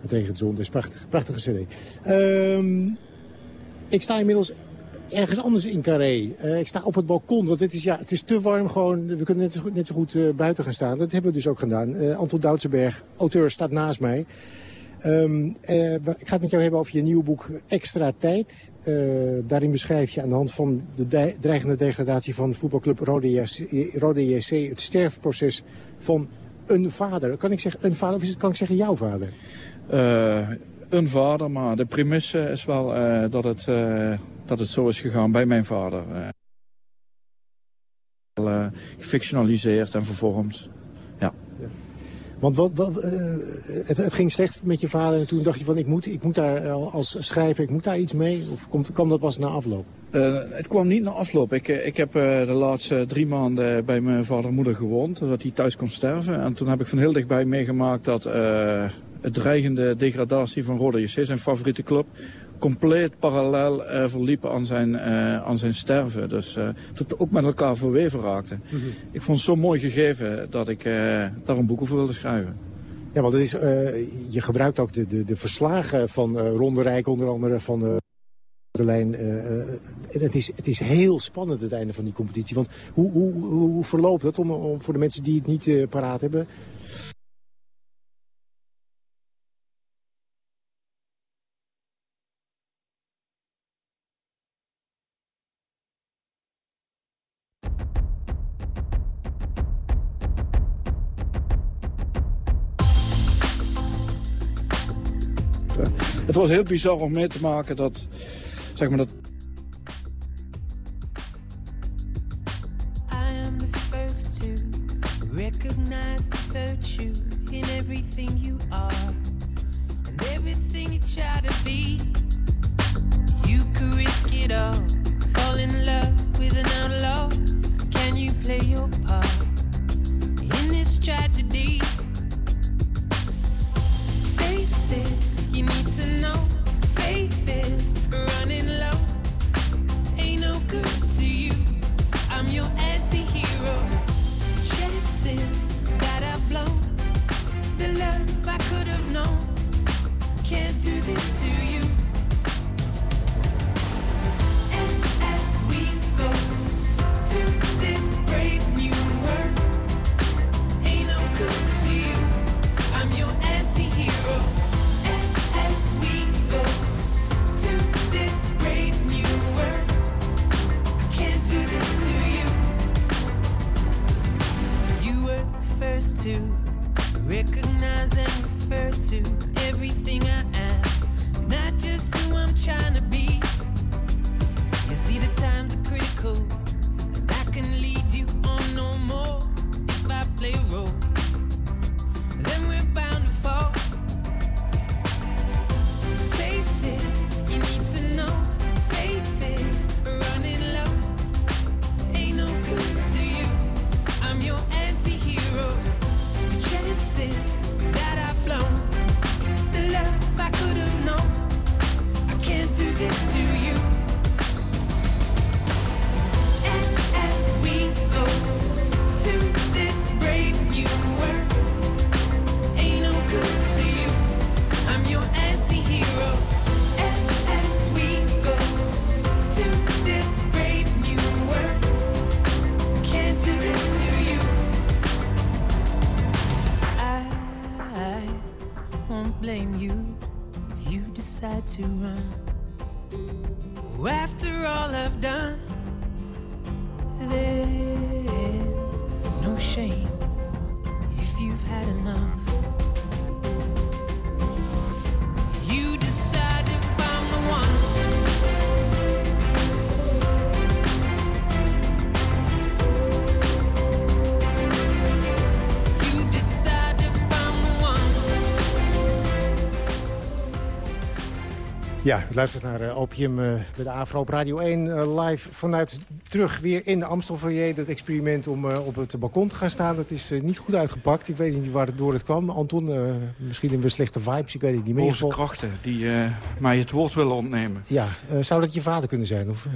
[SPEAKER 6] het regent zon, is prachtig, prachtige cd. Um, ik sta inmiddels ergens anders in Carré. ik sta op het balkon, want het is, ja, het is te warm gewoon. We kunnen net zo goed, net zo goed buiten gaan staan. Dat hebben we dus ook gedaan. Anton Doutsenberg, auteur, staat naast mij. Um, uh, ik ga het met jou hebben over je nieuwe boek Extra Tijd. Uh, daarin beschrijf je aan de hand van de dreigende degradatie van voetbalclub Rode JC, JC... het sterfproces van een vader. Kan ik zeggen een vader of kan ik zeggen jouw vader?
[SPEAKER 8] Uh, een vader, maar de premisse is wel dat, het, dat het zo is gegaan bij mijn vader. gefictionaliseerd en vervormd.
[SPEAKER 6] Want wat, wat, uh, het, ging slecht met je vader en toen dacht je van ik moet, ik moet daar als schrijver, ik moet daar iets mee? Of komt, kwam dat pas na afloop?
[SPEAKER 8] Uh, het kwam niet na afloop. Ik, ik heb de laatste drie maanden bij mijn vader en moeder gewoond, zodat hij thuis kon sterven. En toen heb ik van heel dichtbij meegemaakt dat het dreigende degradatie van Rode JC, zijn favoriete club, compleet parallel uh, verliepen aan zijn, uh, aan zijn sterven. Dus uh, dat ook met elkaar verweven raakte. Mm -hmm. Ik vond het zo mooi gegeven dat ik daar een boek over wilde schrijven.
[SPEAKER 6] Ja, want het is, je gebruikt ook de, de, de verslagen van Ronde Rijk, onder andere van Lijn, uh, het, is, het is heel spannend het einde van die competitie. Want hoe, hoe, hoe verloopt dat om, om voor de mensen die het niet paraat hebben?
[SPEAKER 8] Het was heel bizar om mee te maken dat, zeg maar dat...
[SPEAKER 22] I am the first to recognize the virtue in everything you are and everything you try to be. You could risk it all, fall in love with an outlaw. Can you play your part in this tragedy? Face it. Need to know faith is running low. Ain't no good to you. I'm your anti-hero. Chances that I've blown. The love I could have known. Can't do this to you.
[SPEAKER 6] Ja, u luistert naar uh, Opium uh, bij de Afro op Radio 1. Uh, live vanuit terug weer in de Amstelfoyer. Dat experiment om op het balkon te gaan staan. Dat is niet goed uitgepakt. Ik weet niet waar het door het kwam. Anton, misschien in we slechte vibes. Ik weet het niet meer.
[SPEAKER 8] Boze krachten die mij het woord willen ontnemen.
[SPEAKER 6] Ja, zou dat je vader kunnen zijn? Of...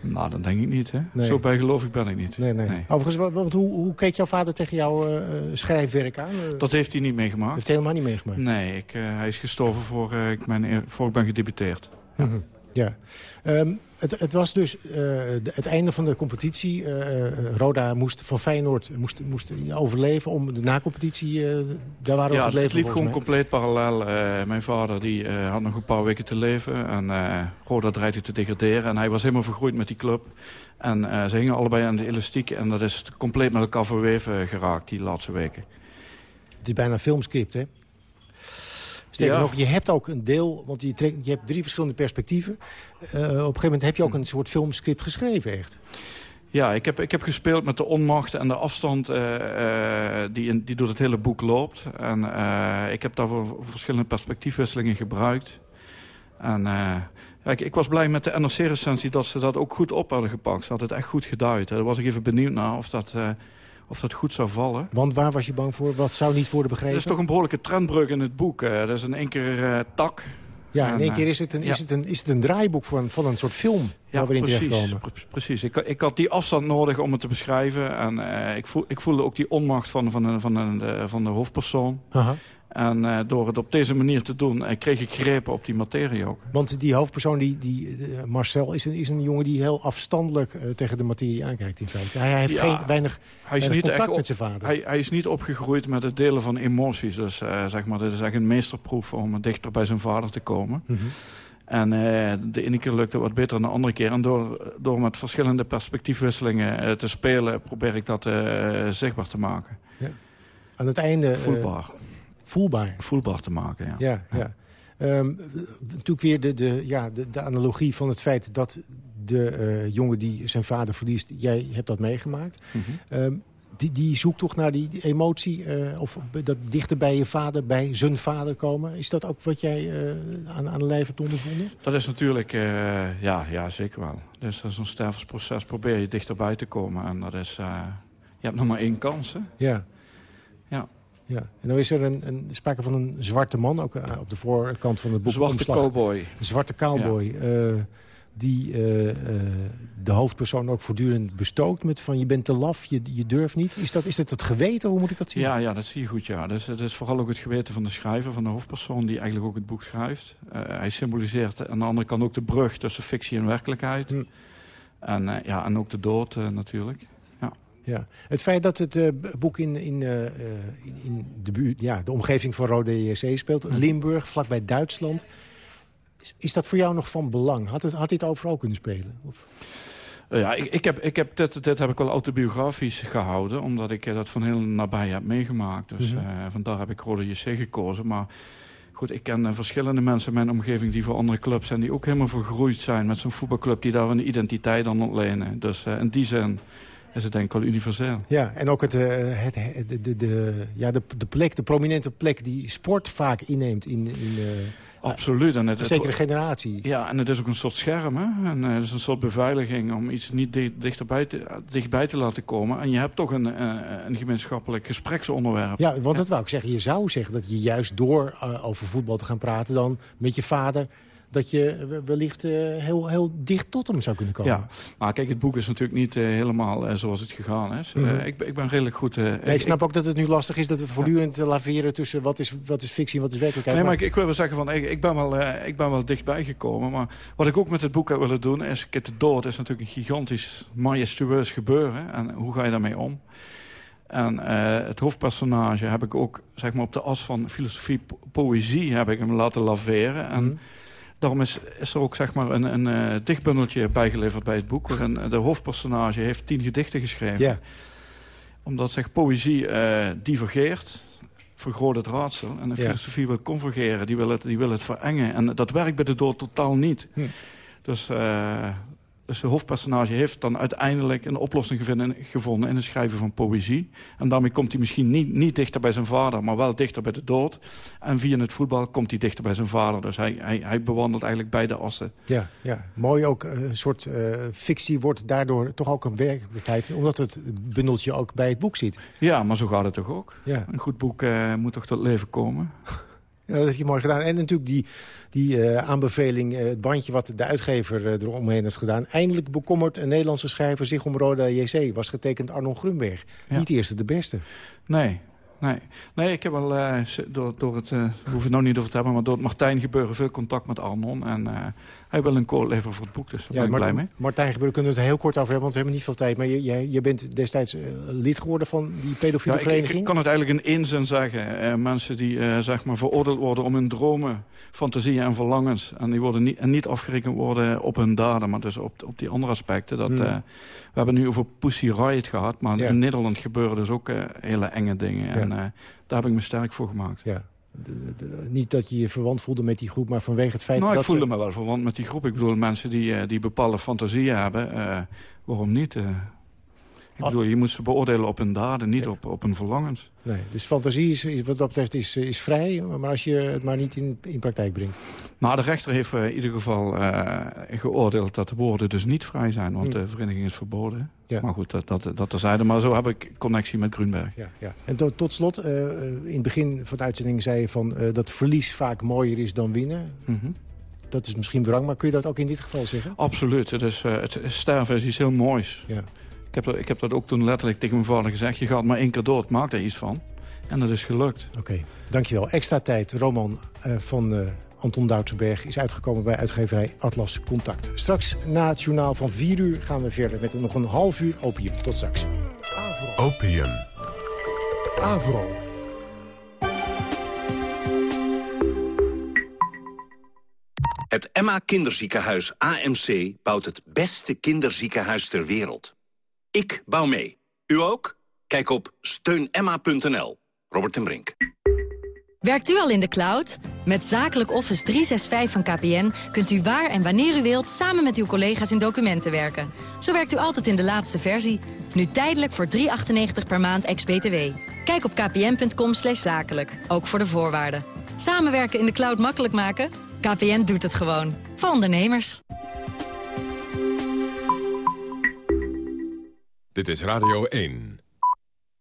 [SPEAKER 8] Nou, dat denk ik niet. Hè? Nee. Zo bijgelovig ben ik niet.
[SPEAKER 6] Nee, nee. nee. Overigens, wat, wat, hoe, hoe, keek jouw vader tegen jouw uh, schrijfwerk aan?
[SPEAKER 8] Dat heeft hij niet meegemaakt.
[SPEAKER 6] Heeft hij helemaal niet meegemaakt?
[SPEAKER 8] Nee, ik, uh, hij is gestorven voor, uh, ik, mijn, voor ik ben gedebuteerd.
[SPEAKER 6] Ja. Mm -hmm. Ja. Um, het, het, was dus de, het einde van de competitie. Roda moest van Feyenoord moest, moest overleven om de nacompetitie. daar waren we
[SPEAKER 8] ja,
[SPEAKER 6] gebleven.
[SPEAKER 8] het liep gewoon compleet parallel. mijn vader die, had nog een paar weken te leven. En Roda dreigde te degraderen. En hij was helemaal vergroeid met die club. En uh, ze hingen allebei aan de elastiek. En dat is compleet met elkaar verweven geraakt die laatste weken.
[SPEAKER 6] Het is bijna een filmscript, hè? Sterker
[SPEAKER 8] Ja.
[SPEAKER 6] nog, je hebt ook een deel... want je, trekt, je hebt drie verschillende perspectieven. Uh, op een gegeven moment heb je ook een soort filmscript geschreven, echt.
[SPEAKER 8] Ja, ik heb, ik heb gespeeld met de onmacht en de afstand uh, uh, die, in, die door het hele boek loopt. En ik heb daarvoor verschillende perspectiefwisselingen gebruikt. En ja, ik, ik, was blij met de NRC-recensie dat ze dat ook goed op hadden gepakt. Ze hadden het echt goed geduid. Daar was ik even benieuwd naar of dat, of dat goed zou vallen.
[SPEAKER 6] Want waar was je bang voor? Wat zou niet worden begrepen?
[SPEAKER 8] Er is toch een behoorlijke trendbreuk in het boek. dat is in één keer tak.
[SPEAKER 6] Ja, in één keer is het een,
[SPEAKER 8] ja.
[SPEAKER 6] is het een, is het een draaiboek van, van een soort film
[SPEAKER 8] ja,
[SPEAKER 6] waar we in
[SPEAKER 8] precies,
[SPEAKER 6] terechtkomen.
[SPEAKER 8] Pre precies. Ik, ik, had die afstand nodig om het te beschrijven. En uh, ik, voel, ik voelde ook die onmacht van, van, van, de, van de hoofdpersoon.
[SPEAKER 6] Aha.
[SPEAKER 8] En uh, door het op deze manier te doen, uh, kreeg ik grepen op die materie ook.
[SPEAKER 6] Want die hoofdpersoon, die, die, uh, Marcel, is een, is een jongen die heel afstandelijk tegen de materie aankijkt in feite. Hij, hij heeft
[SPEAKER 8] Ja,
[SPEAKER 6] geen, weinig,
[SPEAKER 8] Hij is,
[SPEAKER 6] weinig
[SPEAKER 8] niet
[SPEAKER 6] contact
[SPEAKER 8] op-
[SPEAKER 6] met zijn vader.
[SPEAKER 8] Hij, hij is niet opgegroeid met het delen van emoties. Dus eh, zeg maar, dit is echt een meesterproef om dichter bij zijn vader te komen.
[SPEAKER 6] Mhm.
[SPEAKER 8] En eh, de ene keer lukt het wat beter dan de andere keer. En door, door met verschillende perspectiefwisselingen eh, te spelen... probeer ik dat eh, zichtbaar te maken.
[SPEAKER 6] Aan het einde... eh,
[SPEAKER 8] Voelbaar.
[SPEAKER 6] Voelbaar.
[SPEAKER 8] Voelbaar te maken, ja.
[SPEAKER 6] Ja, ja. Ehm, natuurlijk weer de, de, ja, de, de analogie van het feit dat de eh, jongen die zijn vader verliest... jij hebt dat meegemaakt.
[SPEAKER 8] Mhm.
[SPEAKER 6] Ehm, die, die zoekt toch naar die, emotie... eh, of dat dichter bij je vader, bij zijn vader komen. Is dat ook wat jij eh, aan, aan de lijf hebt ondervonden?
[SPEAKER 8] Dat is natuurlijk, eh, ja, ja, zeker wel. Dus dat is een stervensproces. Probeer je dichterbij te komen. En dat is, eh, je hebt nog maar één kans, hè?
[SPEAKER 6] Ja.
[SPEAKER 8] Ja.
[SPEAKER 6] En dan is er een, een, sprake van een zwarte man, ook eh, op de voorkant van het boek.
[SPEAKER 8] Zwarte
[SPEAKER 6] Omslag.
[SPEAKER 8] cowboy.
[SPEAKER 6] Een zwarte cowboy. eh, die eh, de hoofdpersoon ook voortdurend bestookt met van je bent te laf, je, je durft niet. Is dat, is dat het geweten? Hoe moet ik dat zien?
[SPEAKER 8] Ja, ja, dat zie je goed, ja. Dus het is vooral ook het geweten van de schrijver, van de hoofdpersoon... die eigenlijk ook het boek schrijft. Hij symboliseert aan de andere kant ook de brug tussen fictie en werkelijkheid. En, eh, ja, en ook de dood natuurlijk. Ja.
[SPEAKER 6] Het feit dat het eh, boek in, in, eh, eh, in, in de, buurt, ja, de omgeving van Rode JC speelt, Limburg, vlakbij Duitsland... Is, is dat voor jou nog van belang? Had, het, had dit overal kunnen spelen? Of?
[SPEAKER 8] Ja, ik, ik heb, ik heb dit, dit heb ik wel autobiografisch gehouden... omdat ik dat van heel nabij heb meegemaakt. Dus
[SPEAKER 6] Mhm.
[SPEAKER 8] vandaar heb ik Rode JC gekozen. Maar goed, ik ken verschillende mensen in mijn omgeving... die voor andere clubs zijn, die ook helemaal vergroeid zijn... met zo'n voetbalclub die daar een identiteit aan ontlenen. Dus eh, in die zin is het denk ik wel universeel.
[SPEAKER 6] Ja, en ook het, eh, het, het- de, de, de, ja, de, de plek, de prominente plek die sport vaak inneemt in, in eh,
[SPEAKER 8] Absoluut. En het,
[SPEAKER 6] een zekere generatie.
[SPEAKER 8] Ja, en het is ook een soort scherm. Hè? En eh, het is een soort beveiliging om iets niet di- dichterbij te, dichtbij te laten komen. En je hebt toch een, een gemeenschappelijk gespreksonderwerp.
[SPEAKER 6] Ja, want dat wou ik zeggen. Je zou zeggen dat je juist door over voetbal te gaan praten dan met je vader... dat je we- wellicht eh, heel, heel dicht tot hem zou kunnen komen.
[SPEAKER 8] Ja, maar kijk, het boek is natuurlijk niet eh, helemaal eh, zoals het gegaan is.
[SPEAKER 6] Mhm.
[SPEAKER 8] ik, ben- ik ben redelijk goed...
[SPEAKER 6] Nee, ik snap ook dat het nu lastig is dat we voortdurend laveren tussen wat is, wat is fictie en wat is werkelijkheid.
[SPEAKER 8] Nee, maar ik, ik wil wel zeggen, van, ik, ik, ben wel, ik ben wel dichtbij gekomen. Maar wat ik ook met het boek heb willen doen... is, kijk, de dood is natuurlijk een gigantisch majestueus gebeuren. En hoe ga je daarmee om? En het hoofdpersonage heb ik ook zeg maar, op de as van filosofie, po- poëzie... heb ik hem laten laveren. En daarom is, is er ook zeg maar, een, een eh, dichtbundeltje bijgeleverd bij het boek... waarin de hoofdpersonage heeft tien gedichten geschreven.
[SPEAKER 6] Ja.
[SPEAKER 8] Omdat zeg, poëzie eh, divergeert vergroot het raadsel. En de
[SPEAKER 6] Ja.
[SPEAKER 8] filosofie wil convergeren, die wil, het, die wil het verengen. En dat werkt bij de dood totaal niet.
[SPEAKER 6] Hm.
[SPEAKER 8] Dus, eh, dus de hoofdpersonage heeft dan uiteindelijk een oplossing gevonden, gevonden in het schrijven van poëzie. En daarmee komt hij misschien niet, niet dichter bij zijn vader, maar wel dichter bij de dood. En via het voetbal komt hij dichter bij zijn vader. Dus hij, hij, hij bewandelt eigenlijk beide assen.
[SPEAKER 6] Ja, ja. mooi ook. eh, Een soort eh, fictie wordt daardoor toch ook een werkelijkheid. Omdat het bundeltje ook bij het boek zit.
[SPEAKER 8] Ja, maar zo gaat het toch ook?
[SPEAKER 6] Ja.
[SPEAKER 8] Een goed boek eh, moet toch tot leven komen?
[SPEAKER 6] Ja, dat heb je mooi gedaan. En natuurlijk die, die eh, aanbeveling, eh, het bandje wat de uitgever eh, eromheen heeft gedaan. Eindelijk bekommert een Nederlandse schrijver zich om Roda JC. Was getekend Arnon Grunberg. Niet de eerste, de beste.
[SPEAKER 8] Nee, nee. Nee, ik heb wel door, door het, we hoeven het nou niet over te hebben, maar door het Martijn gebeuren veel contact met Arnon. En hij wil een call leveren voor het boek, dus daar ben ik
[SPEAKER 6] Mart-
[SPEAKER 8] blij mee.
[SPEAKER 6] Martijn Gebeur kunnen we het heel kort over hebben, want we hebben niet veel tijd. Maar je, jij- je bent destijds eh, lid geworden van die pedofiele
[SPEAKER 8] Ja,
[SPEAKER 6] vereniging.
[SPEAKER 8] ik kan het eigenlijk in één zin zeggen. Eh, mensen die eh, zeg maar veroordeeld worden om hun dromen, fantasieën en verlangens. En die worden niet, en niet afgerekend worden op hun daden, maar dus op, op die andere aspecten. Dat,
[SPEAKER 6] Hmm.
[SPEAKER 8] we hebben nu over Pussy Riot gehad, maar
[SPEAKER 6] Ja.
[SPEAKER 8] in Nederland gebeuren dus ook hele enge dingen.
[SPEAKER 6] Ja.
[SPEAKER 8] En daar heb ik me sterk voor gemaakt.
[SPEAKER 6] Ja. De- de- niet dat je je verwant voelde met die groep, maar vanwege het feit
[SPEAKER 8] Nou,
[SPEAKER 6] dat
[SPEAKER 8] ik voelde
[SPEAKER 6] ze...
[SPEAKER 8] me wel verwant met die groep. Ik bedoel, mensen die, eh, die bepaalde fantasieën hebben, eh, waarom niet? eh? Ik bedoel, je moet ze beoordelen op hun daden, niet op, op hun verlangens.
[SPEAKER 6] Nee, dus fantasie is, wat dat betreft is, is vrij, maar als je het maar niet in, in praktijk brengt.
[SPEAKER 8] Nou, de rechter heeft eh, in ieder geval eh, geoordeeld dat de woorden dus niet vrij zijn, want
[SPEAKER 6] Hm.
[SPEAKER 8] de vereniging is verboden.
[SPEAKER 6] Ja.
[SPEAKER 8] Maar goed, dat, dat, dat terzijde. Maar zo heb ik connectie met Grunberg.
[SPEAKER 6] Ja, ja. En tot, tot slot, eh, in het begin van de uitzending zei je van, dat verlies vaak mooier is dan winnen.
[SPEAKER 8] Mhm.
[SPEAKER 6] Dat is misschien wrang, maar kun je dat ook in dit geval zeggen?
[SPEAKER 8] Absoluut. Het, is, eh, het sterven is iets heel moois.
[SPEAKER 6] Ja.
[SPEAKER 8] Ik heb, dat, ik heb dat ook toen letterlijk tegen mijn vader gezegd. Je gaat maar één keer dood, maak daar iets van. En dat is gelukt.
[SPEAKER 6] Oké, dankjewel. Extra tijd, roman uh, van uh, Anton Doutsenberg... is uitgekomen bij uitgeverij Atlas Contact. Straks na het journaal van 4 uur gaan we verder met nog een half uur opium. Tot straks.
[SPEAKER 5] Opium. Avro.
[SPEAKER 4] Het Emma Kinderziekenhuis AMC bouwt het beste kinderziekenhuis ter wereld. Ik bouw mee. U ook? Kijk op steunemma.nl. Robert en Brink.
[SPEAKER 23] Werkt u al in de cloud? Met Zakelijk Office 365 van KPN kunt u waar en wanneer u wilt... samen met uw collega's in documenten werken. Zo werkt u altijd in de laatste versie. Nu tijdelijk voor 3,98 per maand ex-BTW. Kijk op kpn.com zakelijk, ook voor de voorwaarden. Samenwerken in de cloud makkelijk maken? KPN doet het gewoon. Voor ondernemers.
[SPEAKER 5] Dit is Radio 1.